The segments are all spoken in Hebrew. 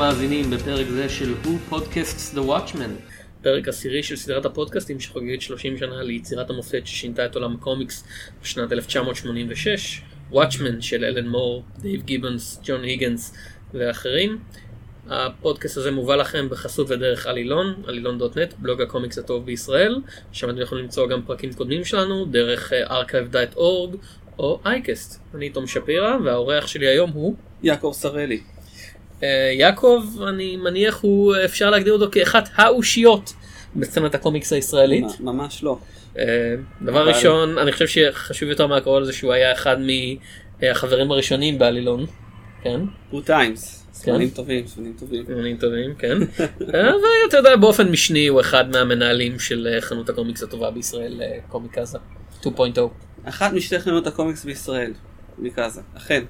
המאזינים בפרק זה של Who Podcasts The Watchmen. פרק עשירי של סדרת הפודקאסטים שחוגגת 30 שנה ליצירת המופת ששינתה את עולם הקומיקס בשנת 1986, Watchmen של אלן מור, דייב גיבונס, ג'ון היגינס ואחרים. הפודקאסט הזה מובא לכם בחסות ודרך עלילון, עלילון.נט, בלוג הקומיקס הטוב בישראל, שם אתם יכולים למצוא גם פרקים קודמים שלנו, דרך archive.org או iCast. אני תום שפירא, והאורח שלי היום הוא... יעקב סרלי. Uh, יעקב, אני מניח הוא, אפשר להגדיר אותו כאחת האושיות בסצנת הקומיקס הישראלית. ממש לא. Uh, דבר אבל... ראשון, אני חושב שחשוב יותר מהכל זה שהוא היה אחד מהחברים הראשונים בעלילון. כן. Good times. זמנים טובים, זמנים טובים. זמנים טובים, כן. ואתה יודע, באופן משני הוא אחד מהמנהלים של חנות הקומיקס הטובה בישראל, קומיקאזה 2.0. אחת משתי חנות הקומיקס בישראל. מקאזה, אכן.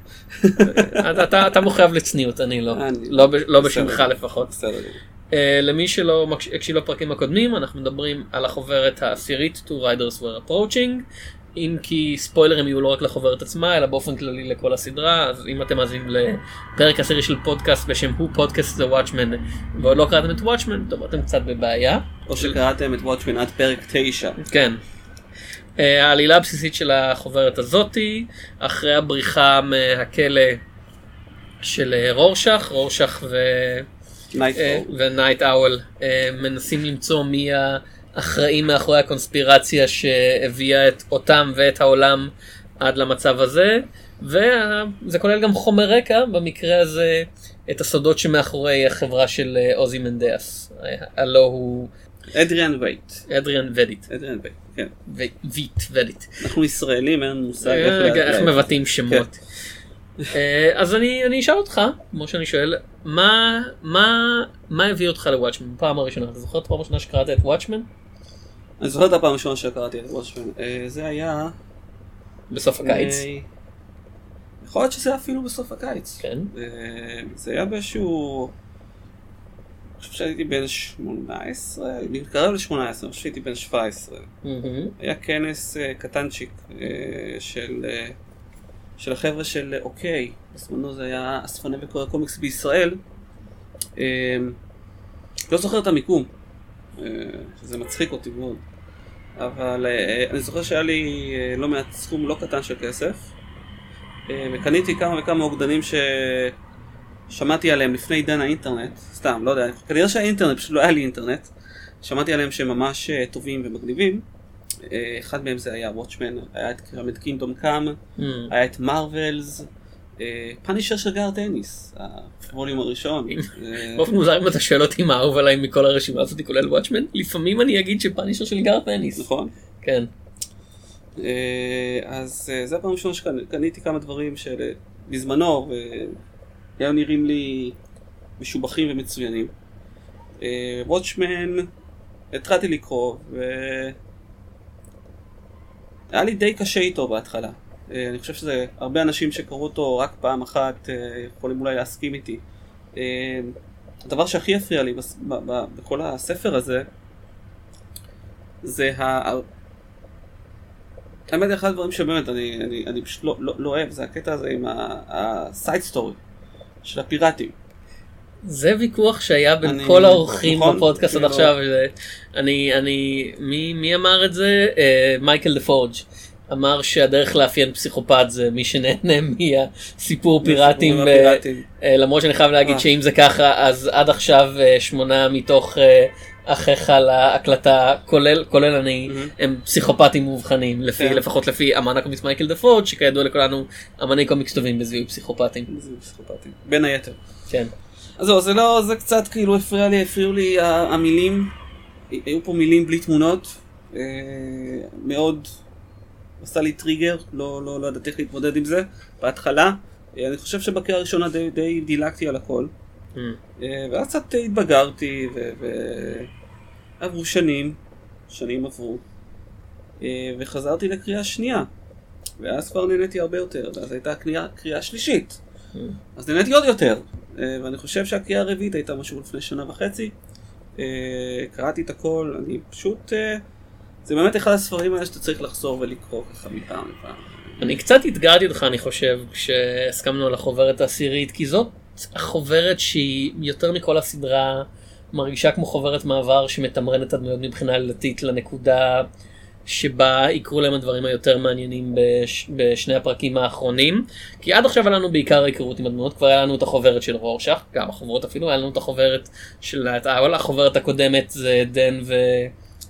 אתה, אתה מוחייב לצניעות, אני לא. אני לא, לא בשמך לפחות. בסדר. Uh, למי שלא הקשיב לפרקים הקודמים, אנחנו מדברים על החוברת העשירית Two Riders Were Approaching, אם כי ספוילרים יהיו לא רק לחוברת עצמה, אלא באופן כללי לכל הסדרה, אז אם אתם מאזינים לפרק עשירי של פודקאסט בשם הוא פודקאסט זה וואטשמן, ועוד לא קראתם את וואטשמן, טוב, אתם קצת בבעיה. או שקראתם את וואטשמן עד פרק 9. כן. אה, העלילה הבסיסית של החוברת הזאתי, אחרי הבריחה מהכלא של אה, רורשך, רורשך ו... ונייט אוול מנסים למצוא מי האחראים מאחורי הקונספירציה שהביאה את אותם ואת העולם עד למצב הזה, וזה כולל גם חומר רקע, במקרה הזה את הסודות שמאחורי החברה של אה, עוזי מנדס, הלו הוא... אדריאן וייט. אדריאן ודיט. אדריאן וייט. כן. ויט, ודיט. אנחנו ישראלים, אין לנו מושג איך מבטאים שמות. כן. אה, אז אני אשאל אותך, כמו שאני שואל, מה הביא אותך לוואטשמן בפעם הראשונה? אתה זוכר את הפעם הראשונה שקראת את וואטשמן? אני זוכר את הפעם הראשונה שקראתי את וואטשמן. אה, זה היה... בסוף הקיץ? יכול להיות שזה אפילו בסוף הקיץ. כן. זה היה באיזשהו... חושב שהייתי בן 18, אני מתקרב ל-18, אני חושב שהייתי בן 17. היה כנס uh, קטנצ'יק uh, של, uh, של החבר'ה של אוקיי, בזמנו זה היה אספני וקורא קומיקס בישראל. Uh, לא זוכר את המיקום, uh, שזה מצחיק אותי מאוד. אבל uh, אני זוכר שהיה לי uh, לא מעט סכום לא קטן של כסף. Uh, וקניתי כמה וכמה עוגדנים ש... שמעתי עליהם לפני עידן האינטרנט, סתם, לא יודע, כנראה שהאינטרנט, פשוט לא היה לי אינטרנט, שמעתי עליהם שהם ממש uh, טובים ומגניבים. Uh, אחד מהם זה היה וואטשמן, היה את קירמד קינדום קאם. היה את מרווילס, פאנישר של גאר טניס, הווליום הראשון. באופן מוזר אם אתה שואל אותי מה אהוב עליי מכל הרשימה הזאת כולל וואטשמן, לפעמים אני אגיד שפאנישר של גאר טניס. נכון. כן. אז זה הפעם הראשונה שקניתי כמה דברים שבזמנו, היו נראים לי משובחים ומצוינים. וואטשמן, התחלתי לקרוא, והיה לי די קשה איתו בהתחלה. אה, אני חושב שזה, הרבה אנשים שקראו אותו רק פעם אחת אה, יכולים אולי להסכים איתי. אה, הדבר שהכי הפריע לי בכל הספר הזה, זה ה... האמת, אחד הדברים שבאמת אני, אני, אני פשוט לא, לא, לא אוהב, זה הקטע הזה עם ה side story. של הפיראטים. זה ויכוח שהיה בין אני, כל האורחים נכון, בפודקאסט עד עכשיו. אני, אני, מי, מי אמר את זה? Uh, מייקל דה פורג'. אמר שהדרך לאפיין פסיכופת זה מי שנהנה מהסיפור פיראטים, ו... uh, למרות שאני חייב להגיד uh. שאם זה ככה אז עד עכשיו שמונה מתוך אחיי להקלטה כולל כולל אני mm-hmm. הם פסיכופטים מאובחנים לפי כן. לפחות לפי אמן הקומיקס מייקל דה פורג' שכידוע לכולנו אמני קומיקס טובים בזיהוי פסיכופטים. פסיכופטים. בין היתר. כן. אז זהו זה לא זה קצת כאילו הפריע לי הפריעו לי המילים היו פה מילים בלי תמונות אה, מאוד עשה לי טריגר לא לא לא ידעתי איך להתמודד עם זה בהתחלה אה, אני חושב שבקריאה הראשונה די, די דילגתי על הכל. Mm. ואז קצת התבגרתי ועברו שנים, שנים עברו, אה, וחזרתי לקריאה שנייה, ואז כבר נהניתי הרבה יותר, ואז הייתה קריאה, קריאה שלישית, mm. אז נהניתי עוד יותר, אה, ואני חושב שהקריאה הרביעית הייתה משהו לפני שנה וחצי, קראתי את הכל, אני פשוט, זה באמת אחד הספרים האלה שאתה צריך לחזור ולקרוא ככה מפעם לפעם. אני קצת אתגרתי אותך אני חושב כשהסכמנו על החוברת העשירית כי זאת החוברת שהיא יותר מכל הסדרה מרגישה כמו חוברת מעבר שמתמרנת את הדמויות מבחינה עלילתית לנקודה שבה יקרו להם הדברים היותר מעניינים בש, בשני הפרקים האחרונים. כי עד עכשיו היה לנו בעיקר היכרות עם הדמויות, כבר היה לנו את החוברת של רורשך, גם החוברות אפילו, היה לנו את החוברת של, החוברת הקודמת זה דן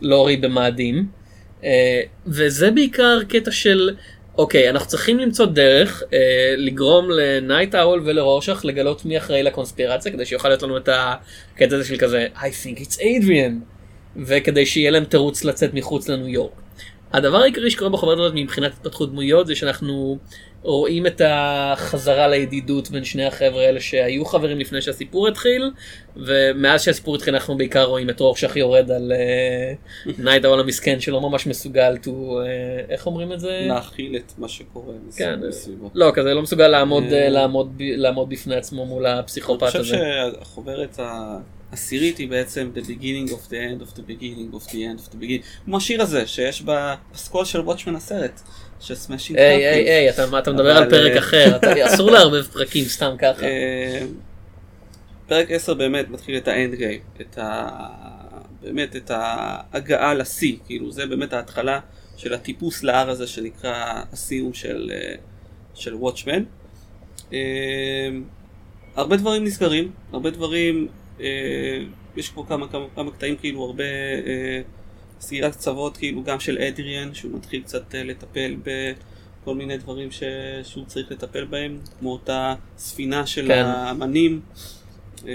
ולורי במאדים. אה, וזה בעיקר קטע של אוקיי, אנחנו צריכים למצוא דרך אה, לגרום לנייט אאול ולרורשך לגלות מי אחראי לקונספירציה, כדי שיוכל להיות לנו את הקטע הזה של כזה, I think it's Adrian, וכדי שיהיה להם תירוץ לצאת מחוץ לניו יורק. הדבר העיקרי שקורה בחוברת הזאת מבחינת התפתחות דמויות זה שאנחנו רואים את החזרה לידידות בין שני החבר'ה האלה שהיו חברים לפני שהסיפור התחיל ומאז שהסיפור התחיל אנחנו בעיקר רואים את רורשך יורד על נייט אול המסכן שלא ממש מסוגל to, uh, איך אומרים את זה? להכיל את מה שקורה כן, לא כזה לא מסוגל לעמוד, uh, לעמוד, לעמוד בפני עצמו מול הפסיכופת הזה. אני חושב שהחוברת העשירית היא בעצם the beginning of the end of the beginning of the end of the beginning כמו השיר הזה שיש בפסקול של וואטשמן הסרט. של סמאשינג היי היי היי אתה מדבר על פרק אחר אסור לערבב פרקים סתם ככה. אה, פרק 10 באמת מתחיל את האנד גיים את ה... באמת את ההגעה לשיא כאילו זה באמת ההתחלה של הטיפוס להר הזה שנקרא הסיום של אה, של וואטשמן. אה, הרבה דברים נסגרים הרבה דברים יש פה כמה כמה כמה קטעים כאילו הרבה סגירת קצוות כאילו גם של אדריאן שהוא מתחיל קצת אה, לטפל בכל מיני דברים ש... שהוא צריך לטפל בהם כמו אותה ספינה של כן. האמנים אה,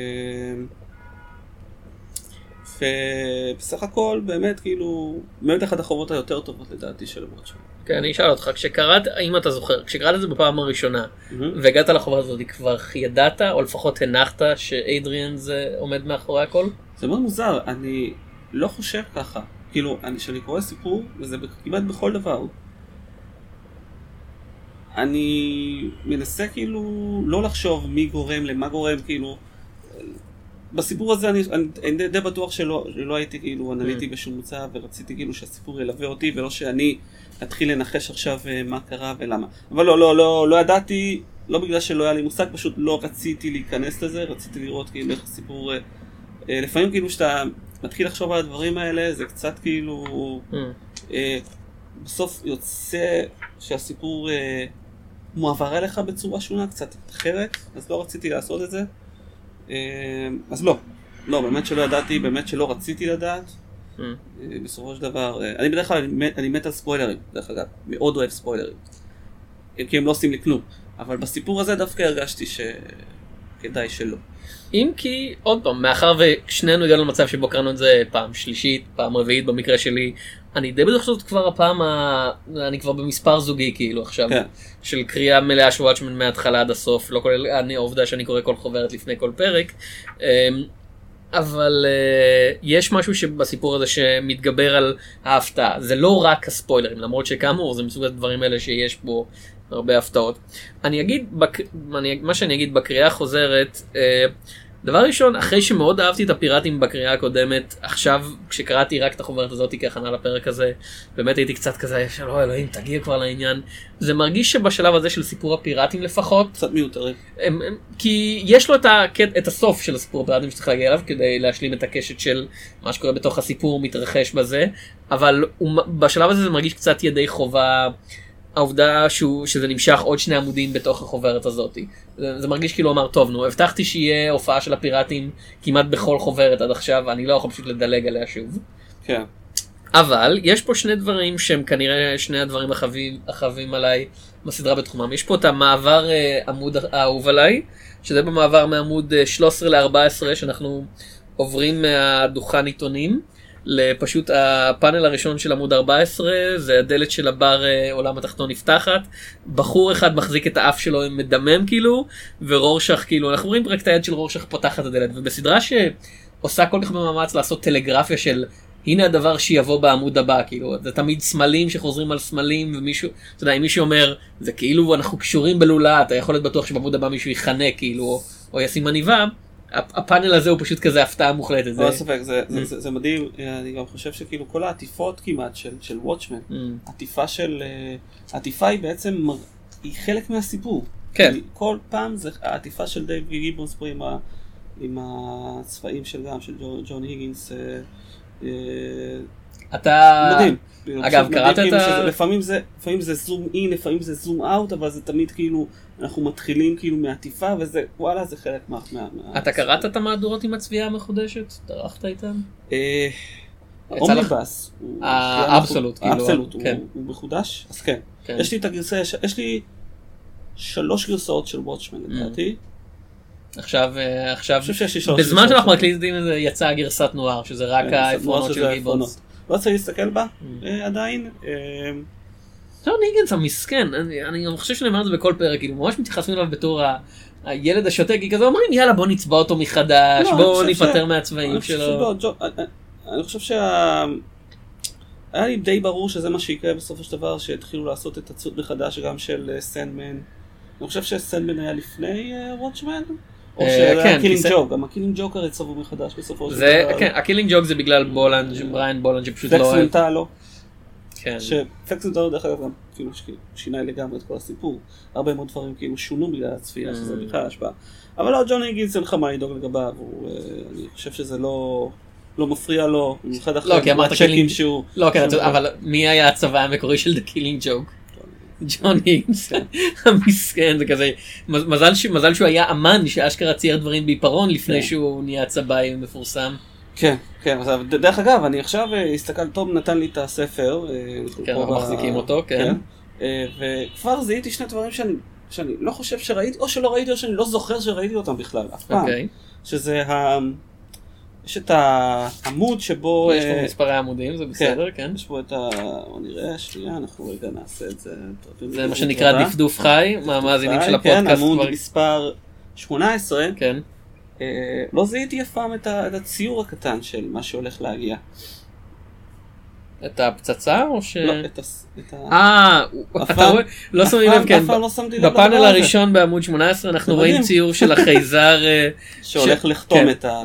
ובסך הכל באמת כאילו באמת אחת החובות היותר טובות לדעתי של וואטשמן. כן אני אשאל אותך כשקראת אם אתה זוכר כשקראת את זה בפעם הראשונה mm-hmm. והגעת לחובה הזאת כבר ידעת או לפחות הנחת שאדריאן זה עומד מאחורי הכל? זה מאוד מוזר אני לא חושב ככה כאילו, כשאני קורא סיפור, וזה כמעט בכל דבר, אני מנסה כאילו לא לחשוב מי גורם למה גורם, כאילו, בסיפור הזה אני, אני, אני די בטוח שלא, שלא הייתי כאילו אנליטי mm. בשום מצב ורציתי כאילו שהסיפור ילווה אותי ולא שאני אתחיל לנחש עכשיו אה, מה קרה ולמה. אבל לא, לא, לא, לא ידעתי, לא בגלל שלא היה לי מושג, פשוט לא רציתי להיכנס לזה, רציתי לראות כאילו איך הסיפור, אה, אה, לפעמים כאילו שאתה מתחיל לחשוב על הדברים האלה, זה קצת כאילו... Mm. אה, בסוף יוצא שהסיפור אה, מועבר אליך בצורה שונה, קצת אחרת, אז לא רציתי לעשות את זה. אה, אז לא, לא, באמת שלא ידעתי, באמת שלא רציתי לדעת. Mm. אה, בסופו של דבר, אה, אני בדרך כלל, אני, אני מת על ספוילרים, דרך אגב, מאוד אוהב ספוילרים. כי הם לא עושים לי כלום. אבל בסיפור הזה דווקא הרגשתי שכדאי שלא. אם כי, עוד פעם, מאחר ושנינו הגענו למצב שבו קראנו את זה פעם שלישית, פעם רביעית במקרה שלי, אני די בטוח שזאת כבר הפעם, ה... אני כבר במספר זוגי כאילו עכשיו, כן. של קריאה מלאה של וואטשמן מההתחלה עד הסוף, לא כולל העובדה שאני קורא כל חוברת לפני כל פרק. אמ, אבל uh, יש משהו שבסיפור הזה שמתגבר על ההפתעה זה לא רק הספוילרים למרות שכאמור זה מסוג הדברים האלה שיש בו הרבה הפתעות. אני אגיד, בק... אני... מה שאני אגיד בקריאה החוזרת, אה, דבר ראשון, אחרי שמאוד אהבתי את הפיראטים בקריאה הקודמת, עכשיו כשקראתי רק את החוברת הזאת כהכנה לפרק הזה, באמת הייתי קצת כזה, שלא אלוהים, תגיע כבר לעניין. זה מרגיש שבשלב הזה של סיפור הפיראטים לפחות, קצת מיותרים. הם, הם, כי יש לו את, הקט, את הסוף של הסיפור הפיראטים שצריך להגיע אליו כדי להשלים את הקשת של מה שקורה בתוך הסיפור מתרחש בזה, אבל הוא, בשלב הזה זה מרגיש קצת ידי חובה. העובדה שהוא, שזה נמשך עוד שני עמודים בתוך החוברת הזאת. זה, זה מרגיש כאילו אמר טוב נו הבטחתי שיהיה הופעה של הפיראטים כמעט בכל חוברת עד עכשיו אני לא יכול פשוט לדלג עליה שוב. כן. אבל יש פה שני דברים שהם כנראה שני הדברים החבים, החבים עליי בסדרה בתחומם. יש פה את המעבר אה, עמוד האהוב עליי, שזה במעבר מעמוד 13 אה, ל-14 שאנחנו עוברים מהדוכן עיתונים. לפשוט הפאנל הראשון של עמוד 14 זה הדלת של הבר אה, עולם התחתון נפתחת בחור אחד מחזיק את האף שלו מדמם כאילו ורורשך כאילו אנחנו רואים רק את היד של רורשך פותחת את הדלת ובסדרה שעושה כל כך במאמץ לעשות טלגרפיה של הנה הדבר שיבוא בעמוד הבא כאילו זה תמיד סמלים שחוזרים על סמלים ומישהו אתה יודע אם מישהו אומר זה כאילו אנחנו קשורים בלולה אתה יכול להיות בטוח שבעמוד הבא מישהו יחנה כאילו או ישים עניבה. הפאנל הזה הוא פשוט כזה הפתעה מוחלטת. ללא ספק, זה. זה, זה, זה מדהים, אני גם חושב שכאילו כל העטיפות כמעט של, וואטשמן, mm. עטיפה של, אה, עטיפה היא בעצם, היא חלק מהסיפור. כן. כל פעם זה העטיפה של דייב גיבונס פה עם, ה, עם הצבעים של גם, של ג'ון היגינס. אה, אה, אתה... מדהים. אגב, קראת את ה... לפעמים זה, לפעמים זה zoom in, לפעמים זה zoom out, אבל זה תמיד כאילו, אנחנו מתחילים כאילו מעטיפה, וזה, וואלה, זה חלק מה... מה אתה קראת את המהדורות עם הצביעה המחודשת? טרחת איתן? אומניבאס. האבסולוט, כאילו. האבסולוט, כן. הוא מחודש? אז כן. כן. יש לי את הגרסה, יש לי שלוש גרסאות של וואטשמן mm. לדעתי. עכשיו, אה, עכשיו, בזמן שאנחנו מקליטים זה יצאה גרסת נוער, שזה רק כן, העפרונות של גיבונס. לא צריך להסתכל בה mm. אה, עדיין. ג'ון ניגנס המסכן, אני חושב שאני אומר את זה בכל פרק, כאילו ממש מתייחסים אליו בתור הילד השוטה, כי כזה אומרים יאללה בוא נצבע אותו מחדש, לא, בוא ניפטר מהצבעים שלו. אני חושב שה... היה לי די ברור שזה מה שיקרה בסופו של דבר, שהתחילו לעשות את הצוד מחדש גם של סנדמן. אה, אני חושב שסנדמן היה לפני וואטשמן? או אה, שהיה כן, קילינג ג'וק, גם הקילינג ג'וק הרי צבעו מחדש בסופו של דבר. כן, הקילינג ג'וק זה בגלל בולנד, בריין בולנד שפשוט לא... פקס מנטלו. כן. שפקס מנטלו דרך אגב גם כאילו שינה לגמרי את כל הסיפור. הרבה מאוד דברים כאילו שונו בגלל הצפייה, שזה mm. בכלל השפעה. אבל לא, ג'ון היגינס אין לך מה לדאוג לגביו, אה, אני חושב שזה לא... לא מפריע לו, במיוחד אחרי לא, הצ'קים שהוא... לא, כן, אבל מי היה הצבא המקורי של The Killing Joke? ג'ון היגס, המסכן, זה כזה, מזל שהוא היה אמן שאשכרה צייר דברים בעיפרון לפני כן. שהוא נהיה צבאי מפורסם. כן, כן, דרך אגב, אני עכשיו אה, הסתכל, תום נתן לי את הספר. אה, כן, אנחנו מחזיקים אותו, כן. כן. אה, וכבר זיהיתי שני דברים שאני לא חושב שראיתי, או שלא ראיתי או שאני לא זוכר שראיתי אותם בכלל, אף פעם. אוקיי. שזה יש את העמוד שבו... יש פה מספרי עמודים, זה כן, בסדר, כן. יש פה את ה... בוא נראה, שנייה, אנחנו רגע נעשה את זה. זה מה שנקרא דפדוף חי, מהמאזינים של הפודקאסט. כן, עמוד מספר 18. כן. אה, לא זיהיתי אף פעם את הציור הקטן של מה שהולך להגיע. את הפצצה או ש... לא, את ה... אה, אתה רואה? לא שמים לב, כן. לא בפאנל הראשון בעמוד 18 אנחנו רואים ציור של החייזר. אה, שהולך לחתום כן. את ה...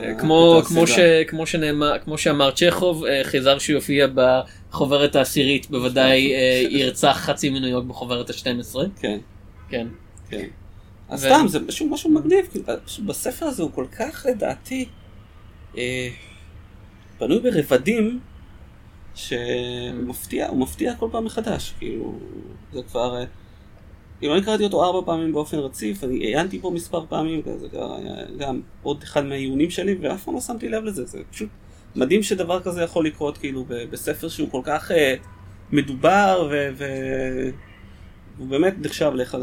כמו שאמר צ'כוב, אה, חייזר שיופיע בחוברת העשירית בוודאי אה, ירצח חצי מניו יורק בחוברת ה-12. כן. כן. אז סתם, זה משהו מגניב, בספר הזה הוא כל כך לדעתי בנוי ברבדים. שמפתיע, הוא מפתיע כל פעם מחדש, כאילו, זה כבר... כאילו אני קראתי אותו ארבע פעמים באופן רציף, אני עיינתי פה מספר פעמים, זה גם עוד אחד מהעיונים שלי, ואף פעם לא שמתי לב לזה, זה פשוט מדהים שדבר כזה יכול לקרות כאילו בספר שהוא כל כך uh, מדובר, והוא באמת נחשב לאחד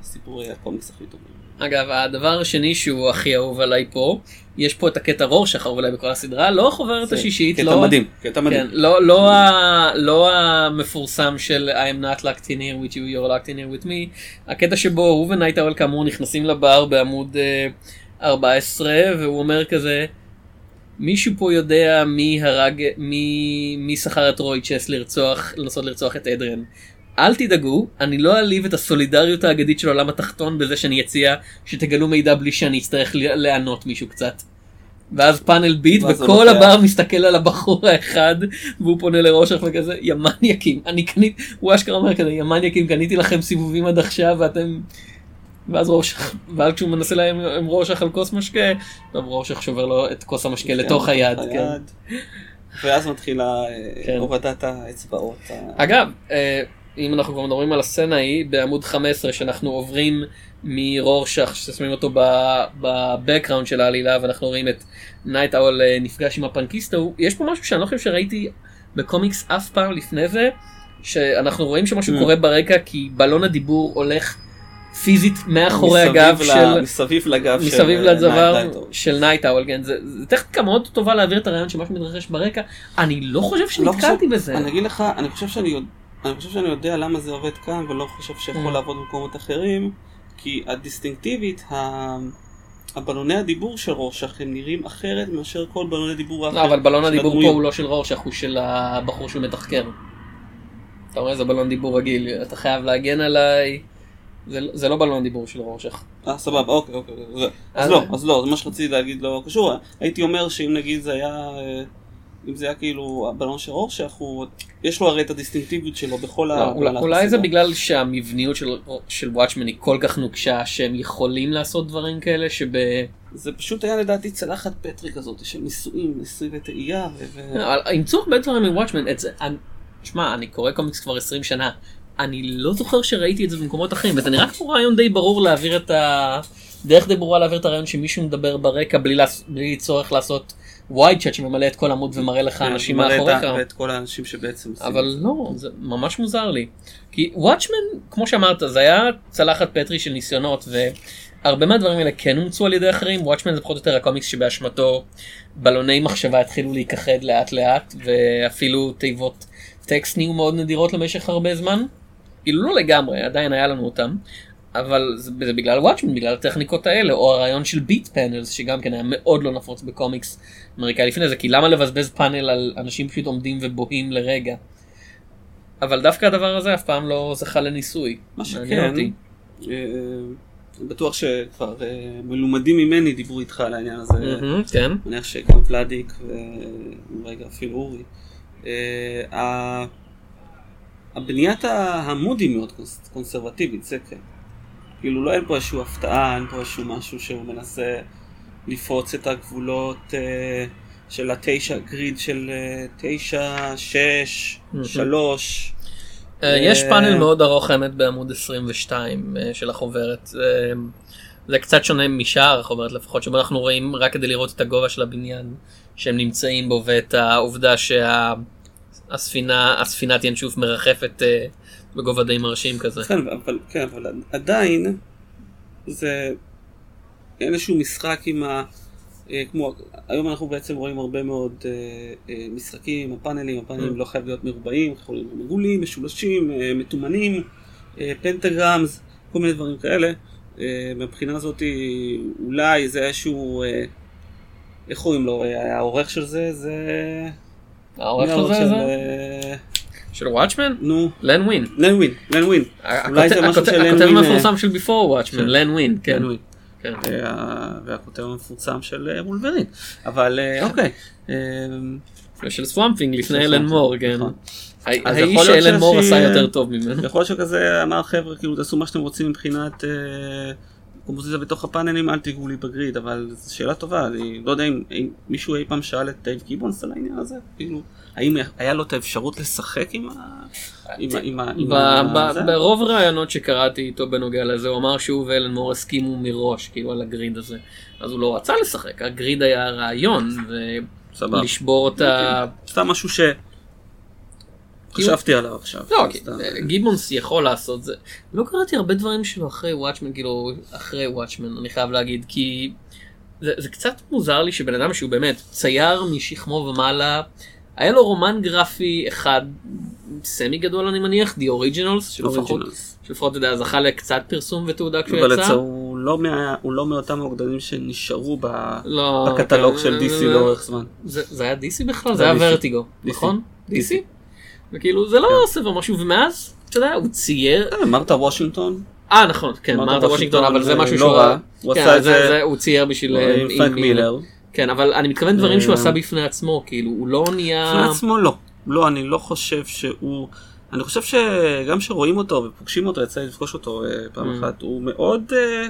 הסיפורי הקומיקס הכי טובים. אגב, הדבר השני שהוא הכי אהוב עליי פה, יש פה את הקטע רורשך אהוב עליי בכל הסדרה, לא החוברת השישית, קטע לא, מדהים, קטע מדהים. כן, לא, לא, ה, לא המפורסם של I am not locked in here with you, you're locked in here with me, הקטע שבו הוא ונייטאוול כאמור נכנסים לבר בעמוד uh, אה, 14, והוא אומר כזה, מישהו פה יודע מי הרג, מי, מי שכר את רוי צ'ס לרצוח, לנסות לרצוח את אדרן. אל תדאגו, אני לא אעליב את הסולידריות האגדית של העולם התחתון בזה שאני אציע שתגלו מידע בלי שאני אצטרך לענות מישהו קצת. ואז פאנל ביט וכל הבר מסתכל על הבחור האחד והוא פונה לראש וכזה יא מניאקים אני קניתי הוא אשכרה אומר כזה יא מניאקים קניתי לכם סיבובים עד עכשיו ואתם ואז רושך ואז כשהוא מנסה להם עם רושך על כוס משקה טוב רורשך שובר לו את כוס המשקה לתוך היד. כן. ואז מתחילה אה, כן. הורדת האצבעות. אגב אה, אם אנחנו כבר מדברים על הסצנה ההיא בעמוד 15 שאנחנו עוברים מרורשך ששמים אותו ב background של העלילה ואנחנו רואים את נייט אול אה, נפגש עם הפאנקיסט יש פה משהו שאני לא חושב שראיתי בקומיקס אף פעם לפני זה שאנחנו רואים שמשהו mm. קורה ברקע כי בלון הדיבור הולך פיזית מאחורי הגב של מסביב לגב מסביב לדבר של נייט אול כן. זה, זה טכניקה מאוד טובה להעביר את הרעיון שמשהו מתרחש ברקע. אני לא חושב שנתקלתי לא בזה. אני אגיד לך אני חושב שאני אני חושב שאני יודע למה זה עובד כאן ולא חושב שיכול mm. לעבוד במקומות אחרים, כי הדיסטינקטיבית, הבלוני הדיבור של רורשך הם נראים אחרת מאשר כל בלוני דיבור האחר. לא, אבל בלון הדיבור פה הוא לא של רורשך, הוא של הבחור שהוא מתחקר. אתה רואה, זה בלון דיבור רגיל, אתה חייב להגן עליי. זה, זה לא בלון דיבור של רורשך. אה, סבבה, אוקיי, אוקיי. אז, אז לא, אז לא, זה מה שרציתי להגיד לא קשור. הייתי אומר שאם נגיד זה היה... אם זה היה כאילו הבלון של רורשך, הוא, יש לו הרי את הדיסטינקטיביות שלו בכל לא, ה... אולי זה בגלל שהמבניות של, של וואטשמן היא כל כך נוקשה שהם יכולים לעשות דברים כאלה שב... זה פשוט היה לדעתי צלחת פטרי כזאת של ניסויים, ניסוי וטעייה. ו... אימצו הרבה דברים מוואטשמן, שמע, אני קורא קומיקס כבר 20 שנה, אני לא זוכר שראיתי את זה במקומות אחרים, וזה נראה כמו רעיון די ברור להעביר את ה... דרך די ברורה להעביר את הרעיון שמישהו מדבר ברקע בלי, לס... בלי צורך לעשות ווייד צ'אט שממלא את כל עמוד ומראה לך כן, אנשים מאחוריך. ואת כל האנשים שבעצם... אבל לא, זה ממש מוזר לי. כי וואטשמן, כמו שאמרת, זה היה צלחת פטרי של ניסיונות, והרבה מהדברים האלה כן אומצו על ידי אחרים. וואטשמן זה פחות או יותר הקומיקס שבאשמתו בלוני מחשבה התחילו להיכחד לאט לאט, ואפילו תיבות טקסט נהיו מאוד נדירות למשך הרבה זמן. כאילו לא לגמרי, עדיין היה לנו אותם. אבל זה, זה בגלל וואטשמן, בגלל הטכניקות האלה, או הרעיון של ביט פאנלס, שגם כן היה מאוד לא נפוץ בקומיקס אמריקאי לפני זה, כי למה לבזבז פאנל על אנשים פשוט עומדים ובוהים לרגע? אבל דווקא הדבר הזה אף פעם לא זכה לניסוי. מה שכן, אה, בטוח שכבר אה, מלומדים ממני דיברו איתך על העניין הזה. כן. אני מניח שגם ולאדיק ורגע אפילו אורי. אה, הבניית העמוד היא מאוד קונסרבטיבית, זה כן. כאילו לא אין פה איזושהי הפתעה, אין פה איזשהו משהו שהוא מנסה לפרוץ את הגבולות אה, של התשע, גריד של אה, תשע, שש, שלוש. אה, יש פאנל מאוד ארוך האמת בעמוד 22 אה, של החוברת. אה, זה קצת שונה משאר החוברת לפחות, שבו אנחנו רואים רק כדי לראות את הגובה של הבניין שהם נמצאים בו ואת העובדה שהספינה, הספינת ינשוף מרחפת בגובה די מרשים כזה. כן, אבל, כן, אבל עדיין זה איזשהו משחק עם ה... אה, כמו, היום אנחנו בעצם רואים הרבה מאוד אה, אה, משחקים, הפאנלים, הפאנלים mm. לא חייב להיות מרובעים, יכולים להיות מגולים, משולשים, אה, מתומנים, אה, פנטגרמס, כל מיני דברים כאלה. אה, מבחינה הזאת אולי זה איזשהו, אה, איך קוראים לו, אה, העורך של זה, זה... העורך של זה? אה, של וואטשמן? נו. לן ווין. לן ווין, לן ווין. אולי זה משהו של לן ווין. הכותב המפורסם של ביפור וואטשמן, לן ווין, כן. כן. והכותב המפורסם של וולברין. אבל אוקיי. של Swamp Thing לפני אלן מור, כן. נכון. האיש שאלן מור עשה יותר טוב ממנו. יכול להיות שכזה אמר חבר'ה כאילו תעשו מה שאתם רוצים מבחינת קומפוזיציה בתוך הפאנלים אל תיגעו לי ב grid אבל זו שאלה טובה אני לא יודע אם מישהו אי פעם שאל את דייב גיבונס על העניין הזה כאילו האם היה לו את האפשרות לשחק עם ה... ברוב הרעיונות שקראתי איתו בנוגע לזה, הוא אמר שהוא ואלן מור הסכימו מראש, כאילו על ה grid הזה. אז הוא לא רצה לשחק, הגריד היה הרעיון, ולשבור את ה... סתם משהו ש... חשבתי עליו עכשיו. לא, גיבונס יכול לעשות זה. לא קראתי הרבה דברים שלו אחרי וואטשמן, כאילו, אחרי וואטשמן, אני חייב להגיד, כי זה קצת מוזר לי שבן אדם שהוא באמת צייר משכמו ומעלה, היה לו רומן גרפי אחד סמי גדול אני מניח, The Originals, שלפחות, שלפחות אתה יודע, זכה לקצת פרסום ותעודה כשהוא יצא. אבל הוא לא, מה, הוא לא מאותם המוקדנים שנשארו ב, לא, בקטלוג כן, של DC זה, לאורך זמן. זה, זה היה DC בכלל? זה, זה היה ורטיגו, נכון? DC? וכאילו זה לא כן. ספר משהו, ומאז, אתה יודע, הוא צייר... אה, מרתה וושינגטון. אה נכון, כן, מרתה וושינגטון, אבל זה משהו לא שהוא... כן. הוא צייר בשביל... עם פרנק מילר. כן, אבל אני מתכוון דברים שהוא עשה בפני עצמו, כאילו, הוא לא נהיה... בפני עצמו לא. לא, אני לא חושב שהוא... אני חושב שגם כשרואים אותו ופוגשים אותו, יצא לי לפגוש אותו אה, פעם mm. אחת, הוא מאוד, אה,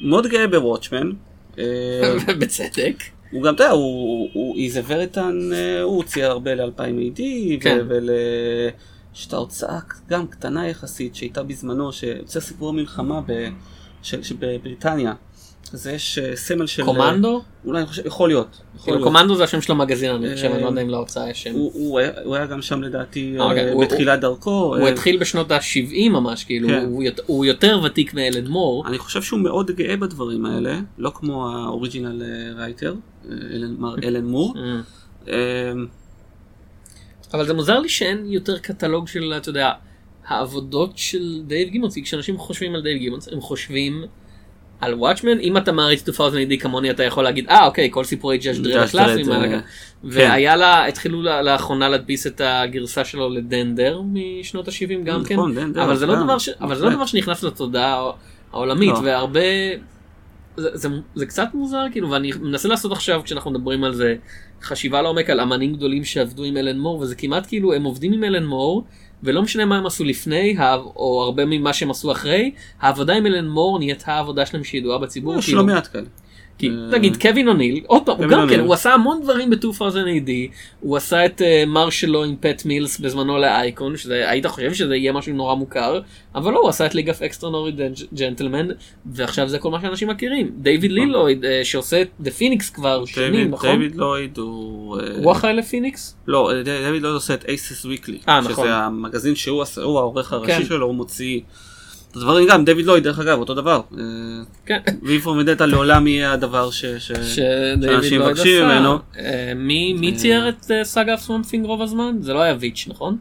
מאוד גאה בוואטשמן. אה, בצדק. הוא גם, אתה יודע, הוא איזה ורטן, הוא צייר הרבה ל-2000 AD, כן. ולשת ההוצאה גם קטנה יחסית שהייתה בזמנו, שיוצא סיפור המלחמה בבריטניה. אז יש אה, סמל של... קומנדו? אה, אולי אני חושב, יכול להיות. יכול להיות. קומנדו זה השם של המגזין, אני חושב, אני לא יודע אם להוצאה יש שם. הוא היה גם שם לדעתי אה, אוקיי, בתחילת דרכו. הוא התחיל בשנות ה-70 ממש, כאילו, כן. הוא יותר ותיק מאלן מור. אני חושב שהוא מאוד גאה בדברים האלה, לא כמו ה original writer, מר אלן מור. אבל זה מוזר לי שאין יותר קטלוג של, אתה יודע, העבודות של דייב גיבונס, כי כשאנשים חושבים על דייב גיבונס, הם חושבים... על Watchmen אם אתה מעריץ 2000 AD כמוני אתה יכול להגיד אה אוקיי כל סיפורי ג'אדג' דרד הקלאסיים כן. והיה לה התחילו לאחרונה להדפיס את הגרסה שלו לדנדר משנות ה-70 גם כן נכון, אבל זה לא דבר אבל זה לא דבר שנכנס לתודעה העולמית לא. והרבה זה, זה, זה קצת מוזר כאילו ואני מנסה לעשות עכשיו כשאנחנו מדברים על זה חשיבה לעומק על אמנים גדולים שעבדו עם אלן מור וזה כמעט כאילו הם עובדים עם אלן מור ולא משנה מה הם עשו לפני או הרבה ממה שהם עשו אחרי העבודה עם אלן מור נהייתה העבודה שלהם שידועה בציבור. יש לא מעט כאלה. כי נגיד קווין אוניל עוד פעם הוא גם כן הוא עשה המון דברים ב-2000 AD הוא עשה את Marshal Law עם פט מילס בזמנו לאייקון שזה היית חושב שזה יהיה משהו נורא מוכר אבל לא הוא עשה את League of Extraordinary Gentlemen ועכשיו זה כל מה שאנשים מכירים דיוויד לויד שעושה את The Phoenix כבר שנים נכון? דיוויד לויד הוא הוא אחראי לפיניקס? לא דיוויד לויד עושה את Aces Weekly שזה המגזין שהוא העורך הראשי שלו הוא מוציא. דברים גם דויד לויד דרך אגב אותו דבר. כן. ו V for Vendetta לעולם יהיה הדבר שאנשים מבקשים ממנו. אה, מי צייר את אה, Saga of Swamp Thing רוב הזמן? זה לא היה ויץ' נכון?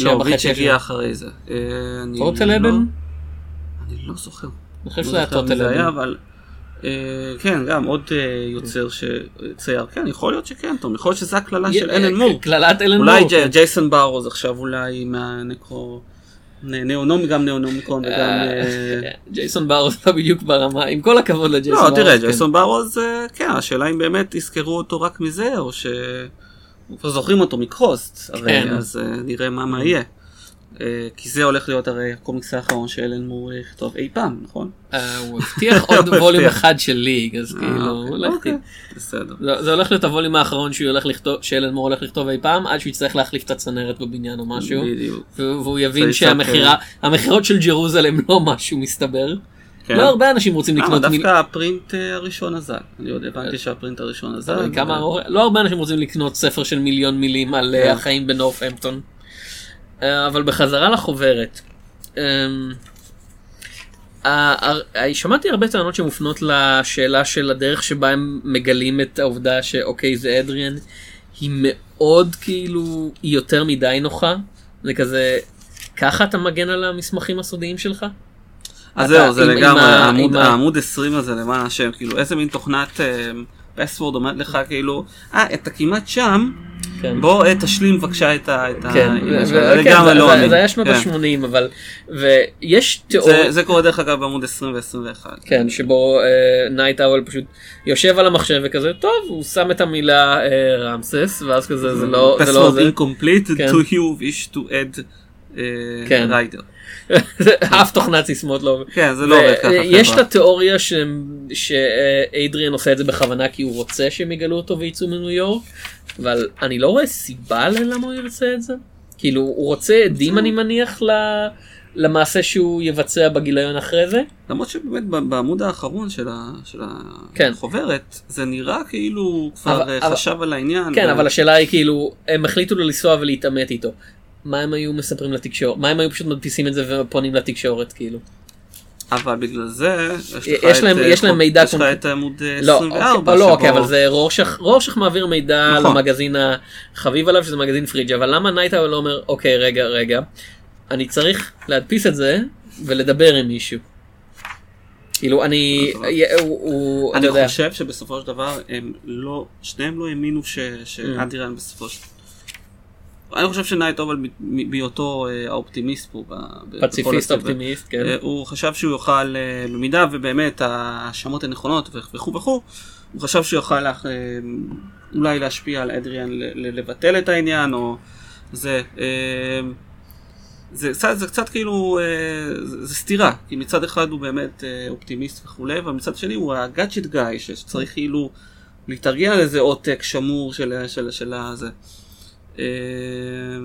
לא ויץ' הגיע אחרי זה. טוטלבן? לא- אני לא זוכר. אני חושב שזה היה טוטלבן. אבל כן גם עוד יוצר שצייר כן יכול להיות שכן טוב יכול להיות שזה הקללה של אלן מור. קללת אלן מור. אולי. ג'ייסן ברוז עכשיו אולי מהנקרו. נאונומי גם נאונומיקון וגם אה, ג'ייסון בארוז לא בדיוק ברמה עם כל הכבוד לג'ייסון בארוז. לא תראה ג'ייסון בארוז כן השאלה אם באמת יזכרו אותו רק מזה או שכבר זוכרים אותו מקרוסט כן. אז אה, נראה מה יהיה. אה, כי זה הולך להיות הרי הקומיקס האחרון שאלן מור יכתוב אי פעם נכון? אה, הוא הבטיח עוד ווליום אחד של ליג אז כאילו אוקיי, זה הולך להיות הווליום האחרון שאלן מור הולך לכתוב אי פעם עד שהוא יצטרך להחליף את הצנרת בבניין או משהו והוא יבין שהמכירות של ג'רוזלם לא משהו מסתבר. כן. לא הרבה אנשים רוצים לקנות דווקא הפרינט הראשון עזר אני עוד הבנתי שהפרינט הראשון עזר לא הרבה אנשים רוצים לקנות ספר של מיליון מילים על כן. החיים בנורפהמפטון. אה, אבל בחזרה לחוברת. אמ, שמעתי הרבה טענות שמופנות לשאלה של הדרך שבה הם מגלים את העובדה שאוקיי זה אדריאן היא מאוד כאילו היא יותר מדי נוחה זה כזה ככה אתה מגן על המסמכים הסודיים שלך. אז זהו זה לגמרי העמוד 20 הזה למען השם כאילו איזה מין תוכנת פסוורד אומרת לך כאילו אה אתה כמעט שם כן. בוא אה, תשלים בבקשה את ה... כן, לגמרי לא זה היה שנות כן. ה-80 אבל ויש תיאוריה זה קורה דרך אגב בעמוד 20 ו-21 כן שבו Nite אה, Owl פשוט יושב על המחשב וכזה טוב הוא שם את המילה אה, רמסס ואז כזה זה לא זה לא זה. incomplete to you wish to add rider. אף תוכנת סיסמות לא כן זה לא עובד ככה יש את התיאוריה שאיידריאן עושה את זה בכוונה כי הוא רוצה שהם יגלו אותו וייצאו מניו יורק אבל אני לא רואה סיבה ללמה הוא ירצה את זה כאילו הוא רוצה עדים אני מניח למעשה שהוא יבצע בגיליון אחרי זה. למרות שבאמת בעמוד האחרון של, כן. החוברת זה נראה כאילו הוא כבר חשב על העניין. כן אבל השאלה היא כאילו הם החליטו לא לנסוע ולהתעמת איתו מה הם היו מספרים לתקשורת? מה הם היו פשוט מדפיסים את זה ופונים לתקשורת כאילו? אבל בגלל זה יש להם, יש להם מידע יש לך את עמוד 24 לא, לא אוקיי אבל זה רורשך רורשך מעביר מידע נכון. למגזין החביב עליו שזה מגזין פריג' אבל למה Nite Owl לא אומר אוקיי רגע רגע אני צריך להדפיס את זה ולדבר עם מישהו. כאילו אני אני חושב שבסופו של דבר הם לא שניהם לא האמינו שאנטירן בסופו של אני חושב שנייט אובל בהיותו אה, האופטימיסט פה. פציפיסט אופטימיסט, כן. אה, הוא חשב שהוא יוכל, אה, במידה ובאמת ההאשמות הנכונות וכו' וכו', הוא חשב שהוא יוכל אולי להשפיע על אדריאן לבטל את העניין או זה. זה קצת, זה קצת כאילו, זה, זה סתירה, כי מצד אחד הוא באמת אופטימיסט וכולי, ומצד שני הוא הגאדג'ט גאי שצריך כאילו להתארגן על איזה עותק שמור של, של, של הזה. אה,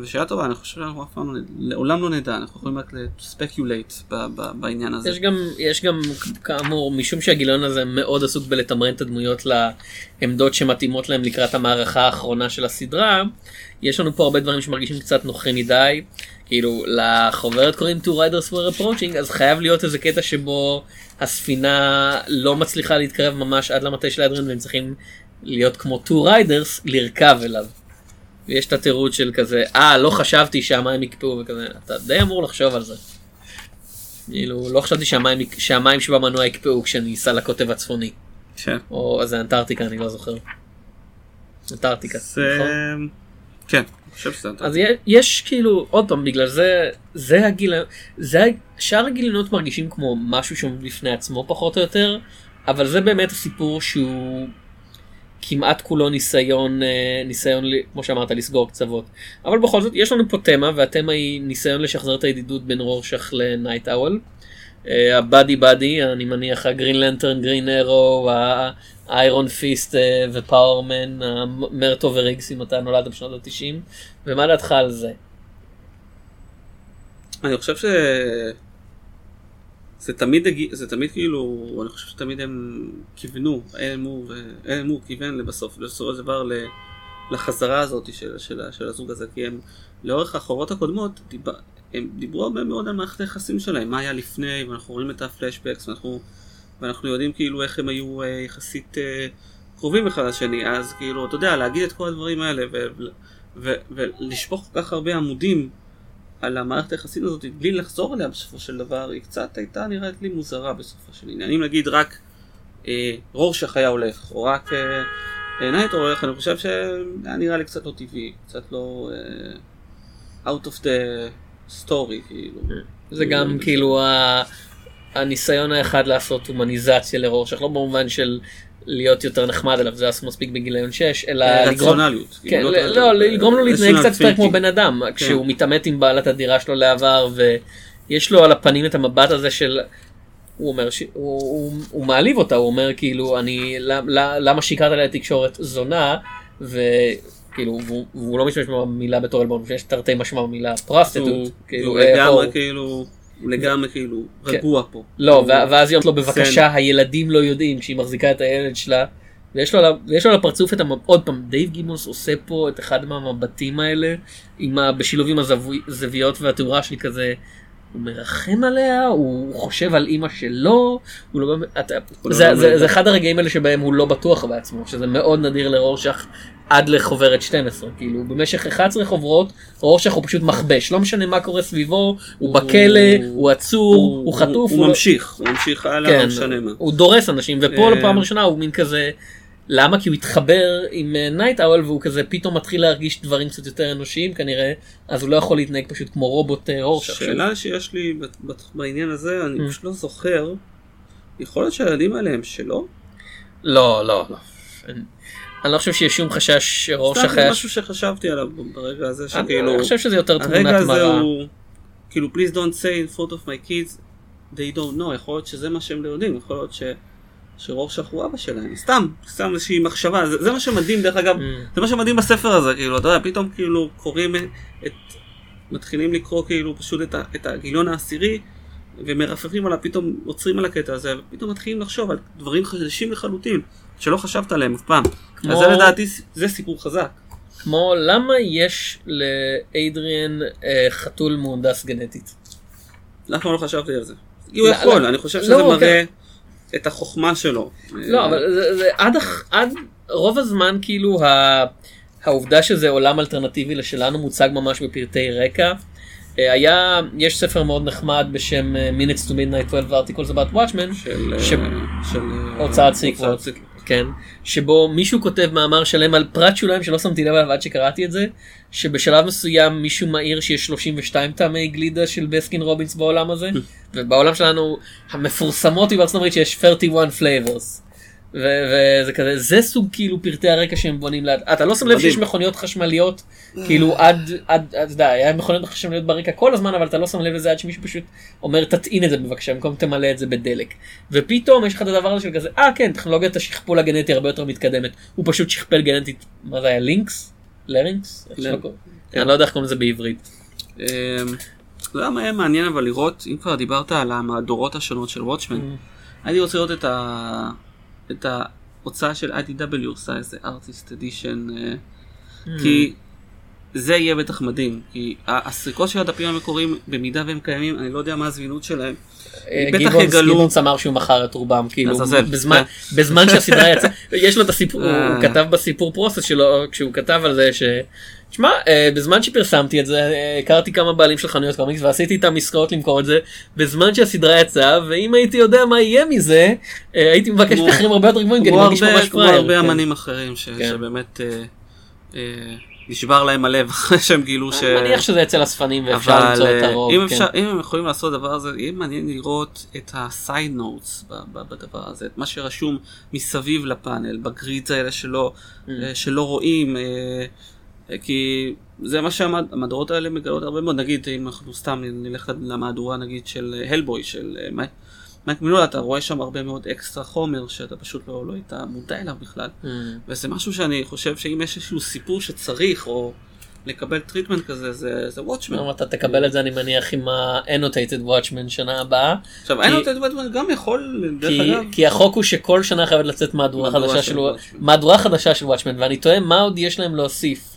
שאלה טובה, אני חושב שאנחנו אף פעם לעולם לא נדע, אנחנו יכולים רק לספקיולייט בעניין הזה. יש גם, יש גם כאמור, משום שהגיליון הזה מאוד עסוק בלתמרן את הדמויות לעמדות שמתאימות להם לקראת המערכה האחרונה של הסדרה, יש לנו פה הרבה דברים שמרגישים קצת נוחים מדי, כאילו לחוברת קוראים two riders were approaching, אז חייב להיות איזה קטע שבו הספינה לא מצליחה להתקרב ממש עד למטה של אדרין והם צריכים להיות כמו two riders לרכב אליו. ויש את התירוץ של כזה, אה, לא חשבתי שהמים יקפאו וכזה, אתה די אמור לחשוב על זה. כאילו, לא חשבתי שהמים, שהמים שבמנוע יקפאו כשאני אסע לקוטב הצפוני. כן. או זה אנטארקטיקה, אני לא זוכר. אנטארקטיקה, זה... נכון? כן. אז יש כאילו עוד פעם בגלל זה זה הגיל זה שאר הגיליונות מרגישים כמו משהו שעומד בפני עצמו פחות או יותר אבל זה באמת הסיפור שהוא כמעט כולו ניסיון, אה, ניסיון כמו שאמרת לסגור קצוות. אבל בכל זאת יש לנו פה תמה והתמה היא ניסיון לשחזר את הידידות בין רורשך לנייט אוול. הבאדי באדי, אני מניח הגרין לנטרן, גרין ארו, האיירון פיסט ופאורמן, המרטו וריגס אם אתה נולדת בשנות ה-90, ומה דעתך על זה? אני חושב ש... זה תמיד, זה תמיד כאילו, אני חושב שתמיד הם כיוונו, אלן מור כיוון לבסוף, בסופו של דבר לחזרה הזאת של, של, של הזוג הזה, כי הם לאורך החורות הקודמות, דיבר, הם דיברו הרבה מאוד על מערכת היחסים שלהם, מה היה לפני, ואנחנו רואים את הפלשבקס, ואנחנו, ואנחנו יודעים כאילו איך הם היו אה, יחסית אה, קרובים אחד לשני, אז כאילו, אתה יודע, להגיד את כל הדברים האלה, ו, ו, ו, ולשפוך כל כך הרבה עמודים על המערכת היחסים הזאת בלי לחזור אליה בסופו של דבר, היא קצת הייתה נראית לי מוזרה בסופו של עניין. אם נגיד רק אה, רורשך היה הולך, או רק אה, אה Nite Owl הולך, אני חושב שהיה נראה לי קצת לא טבעי, קצת לא אה, out of the story, כאילו. זה גם כאילו ה... הניסיון האחד לעשות הומניזציה לרורשך, לא במובן של להיות יותר נחמד אליו, זה עשו מספיק בגיליון 6, אלא לגרום, כן, כאילו, לא, לא, לגרום לו להתנהג קצת יותר כמו בן אדם, כן. כשהוא מתעמת עם בעלת הדירה שלו לעבר, ויש לו על הפנים את המבט הזה של, הוא אומר, ש... הוא, הוא, הוא מעליב אותה, הוא אומר כאילו, אני, למה שיקרת עליי לתקשורת זונה, וכאילו, והוא, והוא לא משתמש במילה בתור עלבון, יש תרתי משמע במילה prostitute, כאילו, לגמרי כאילו. הוא לגמרי כאילו כן. רגוע פה. לא, ואז היא אומרת לו בבקשה הילדים לא יודעים כשהיא מחזיקה את הילד שלה. ויש לו, ויש לו על הפרצוף את המבט, עוד פעם, דייב גיבונס עושה פה את אחד מהמבטים האלה, עם ה... בשילוב עם הזוויות והתאורה שלי כזה, הוא מרחם עליה, הוא חושב על אימא שלו, הוא לא באמת, אתה, זה, זה, זה, זה אחד הרגעים האלה שבהם הוא לא בטוח בעצמו, שזה מאוד נדיר לרורשך עד לחוברת 12, כאילו במשך 11 חוברות רורשך הוא פשוט מכבש, לא משנה מה קורה סביבו, הוא בכלא, הוא עצור, הוא חטוף. הוא ממשיך, הוא ממשיך הלאה, לא כן, משנה מה. הוא דורס אנשים, ופה לפעם אה. ראשונה הוא מין כזה, למה? כי הוא התחבר עם Nite uh, Owl והוא כזה פתאום מתחיל להרגיש דברים קצת יותר אנושיים כנראה, אז הוא לא יכול להתנהג פשוט כמו רובוט רורשך. שאלה שיש לי בעניין הזה, אני mm. פשוט לא זוכר, יכול להיות שהילדים האלה הם שלו? לא, לא, לא. אני לא חושב שיש שום חשש שראש אחר... זה משהו שחשבתי עליו ברגע הזה, שכאילו... אני חושב שזה יותר תמונת מראה. הרגע הזה הוא... כאילו, please don't say in front of my kids, they don't know, יכול להיות שזה מה שהם לא יודעים, יכול להיות ש... שרורשך הוא אבא שלהם, סתם, סתם איזושהי מחשבה, זה, זה מה שמדהים דרך אגב, mm. זה מה שמדהים בספר הזה, כאילו, אתה יודע, פתאום כאילו קוראים את, מתחילים לקרוא כאילו פשוט את, את הגיליון העשירי, ומרפפים עליו, פתאום עוצרים על הקטע הזה, ופתאום מתחילים לחשוב על דברים חדשים לחלוטין. שלא חשבת עליהם אף פעם. כמו... אז זה לדעתי, זה סיפור חזק. כמו למה יש לאדריאן אה, חתול מהונדס גנטית? למה לא חשבתי על זה? הוא יכול, אני חושב שזה לא, מראה כן. את החוכמה שלו. לא, אבל זה, זה עד, עד רוב הזמן כאילו ה, העובדה שזה עולם אלטרנטיבי לשלנו מוצג ממש בפרטי רקע. אה, היה, יש ספר מאוד נחמד בשם אה, Minutes to Midnight 12 Articles about Watchmen, של, ש... של הוצאת סיקוורט. כן, שבו מישהו כותב מאמר שלם על פרט שוליים שלא שמתי לב עליו עד שקראתי את זה, שבשלב מסוים מישהו מעיר שיש 32 טעמי גלידה של בסקין רובינס בעולם הזה, ובעולם שלנו המפורסמות היא בארצות הברית שיש 31 flavors. וזה כזה זה סוג כאילו פרטי הרקע שהם בונים לאט אתה לא שם לב שיש מכוניות חשמליות כאילו עד עד אתה יודע היה מכוניות חשמליות ברקע כל הזמן אבל אתה לא שם לב לזה עד שמישהו פשוט אומר תטעין את זה בבקשה במקום תמלא את זה בדלק ופתאום יש לך את הדבר הזה של כזה אה כן טכנולוגיית השכפול הגנטי הרבה יותר מתקדמת הוא פשוט שכפל גנטית מה זה היה לינקס? לרינקס? אני לא יודע איך קוראים לזה בעברית. אמ, יודע מה היה מעניין אבל לראות אם כבר דיברת על המהדורות השונות של וואטשמן mm. הייתי רוצה לראות את ה... את ההוצאה של IDW עושה איזה ארטיסט אדישן אה, hmm. כי זה יהיה בטח מדהים כי הסריקות של הדפים המקוריים במידה והם קיימים אני לא יודע מה הזמינות שלהם. אה, בטח יגלו. גיבונס אמר שהוא מכר את רובם כאילו בזמן. בזמן שהסדרה יצאה יש לו את הסיפור הוא אה. כתב בסיפור process שלו כשהוא כתב על זה. שמע, uh, בזמן שפרסמתי את זה, uh, הכרתי כמה בעלים של חנויות קומיקס ועשיתי איתם עסקאות למכור את זה בזמן שהסדרה יצאה, ואם הייתי יודע מה יהיה מזה, uh, הייתי מבקש מחירים הרבה יותר גבוהים, כי אני מרגיש ממש פראייר. כמו הרבה כן. אמנים אחרים ש- כן. שבאמת נשבר להם הלב אחרי שהם גילו ש... אני מניח שזה אצל אספנים ואפשר למצוא את הרוב. אם, כן. אפשר, אם הם יכולים לעשות דבר הזה, יהיה מעניין לראות את ה side notes בדבר הזה, את מה שרשום מסביב לפאנל, ב grids האלה שלא, Mm. אה, שלא רואים, אה, אה, כי זה מה שהמהדורות האלה מגלות הרבה מאוד, נגיד אם אנחנו סתם נלך למהדורה נגיד של Hellboy, של אה, מייק- מיניולה, אתה רואה שם הרבה מאוד אקסטרה חומר שאתה פשוט לא, לא היית מודע אליו בכלל. Mm. וזה משהו שאני חושב שאם יש איזשהו סיפור שצריך, או לקבל treatment כזה, זה, זה Watchmen. כלומר, אתה תקבל את זה אני מניח עם ה-annotated watchman שנה הבאה. עכשיו, את וואטשמן גם יכול, דרך אגב, כי החוק הוא שכל שנה חייבת לצאת. מהדורה חדשה של וואטשמן ואני תוהה מה עוד יש להם להוסיף.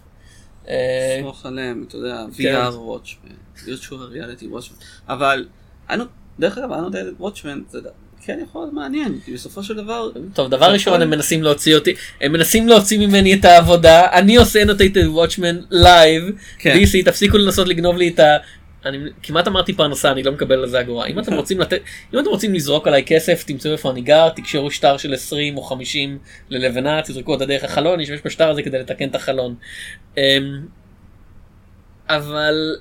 אה, סמוך עליהם, אתה יודע, כן. VR וואטשמן, virtual reality וואטשמן, אבל, אנו- דרך אגב, annotated וואטשמן, זה כן יכול להיות מעניין, כי בסופו של דבר, טוב דבר ראשון הם מנסים להוציא אותי הם מנסים להוציא ממני את העבודה אני עושה annotated watchman live כן. DC תפסיקו לנסות לגנוב לי את ה... אני כמעט אמרתי פרנסה אני לא מקבל על זה אגורה אם אתם רוצים לתת אם אתם רוצים לזרוק עליי כסף תמצאו איפה אני גר תקשרו שטר של 20 או 50 ללבנה תזרקו אותה דרך החלון אני אשתמש בשטר הזה כדי לתקן את החלון. אמ, אבל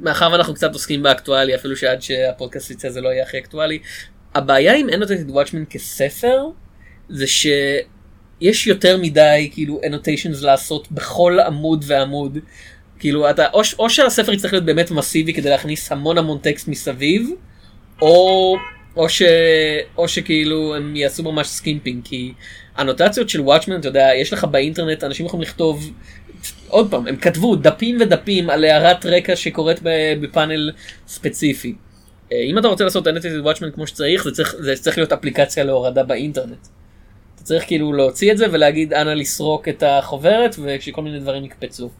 מאחר ואנחנו קצת עוסקים באקטואלי אפילו שעד שהפודקאסט יצא זה לא יהיה הכי אקטואלי הבעיה עם annotated watchman כספר זה שיש יותר מדי כאילו annotations לעשות בכל עמוד ועמוד. כאילו אתה או, או שהספר יצטרך להיות באמת מסיבי כדי להכניס המון המון טקסט מסביב או או ש או שכאילו הם יעשו ממש skimping כי אנוטציות של Watchmen אתה יודע יש לך באינטרנט אנשים יכולים לכתוב עוד פעם הם כתבו דפים ודפים על הערת רקע שקורית בפאנל ספציפי. אה, אם אתה רוצה לעשות annotated Watchmen כמו שצריך זה צריך זה צריך להיות אפליקציה להורדה באינטרנט. אתה צריך כאילו להוציא את זה ולהגיד אנא לסרוק את החוברת וכשכל מיני דברים יקפצו.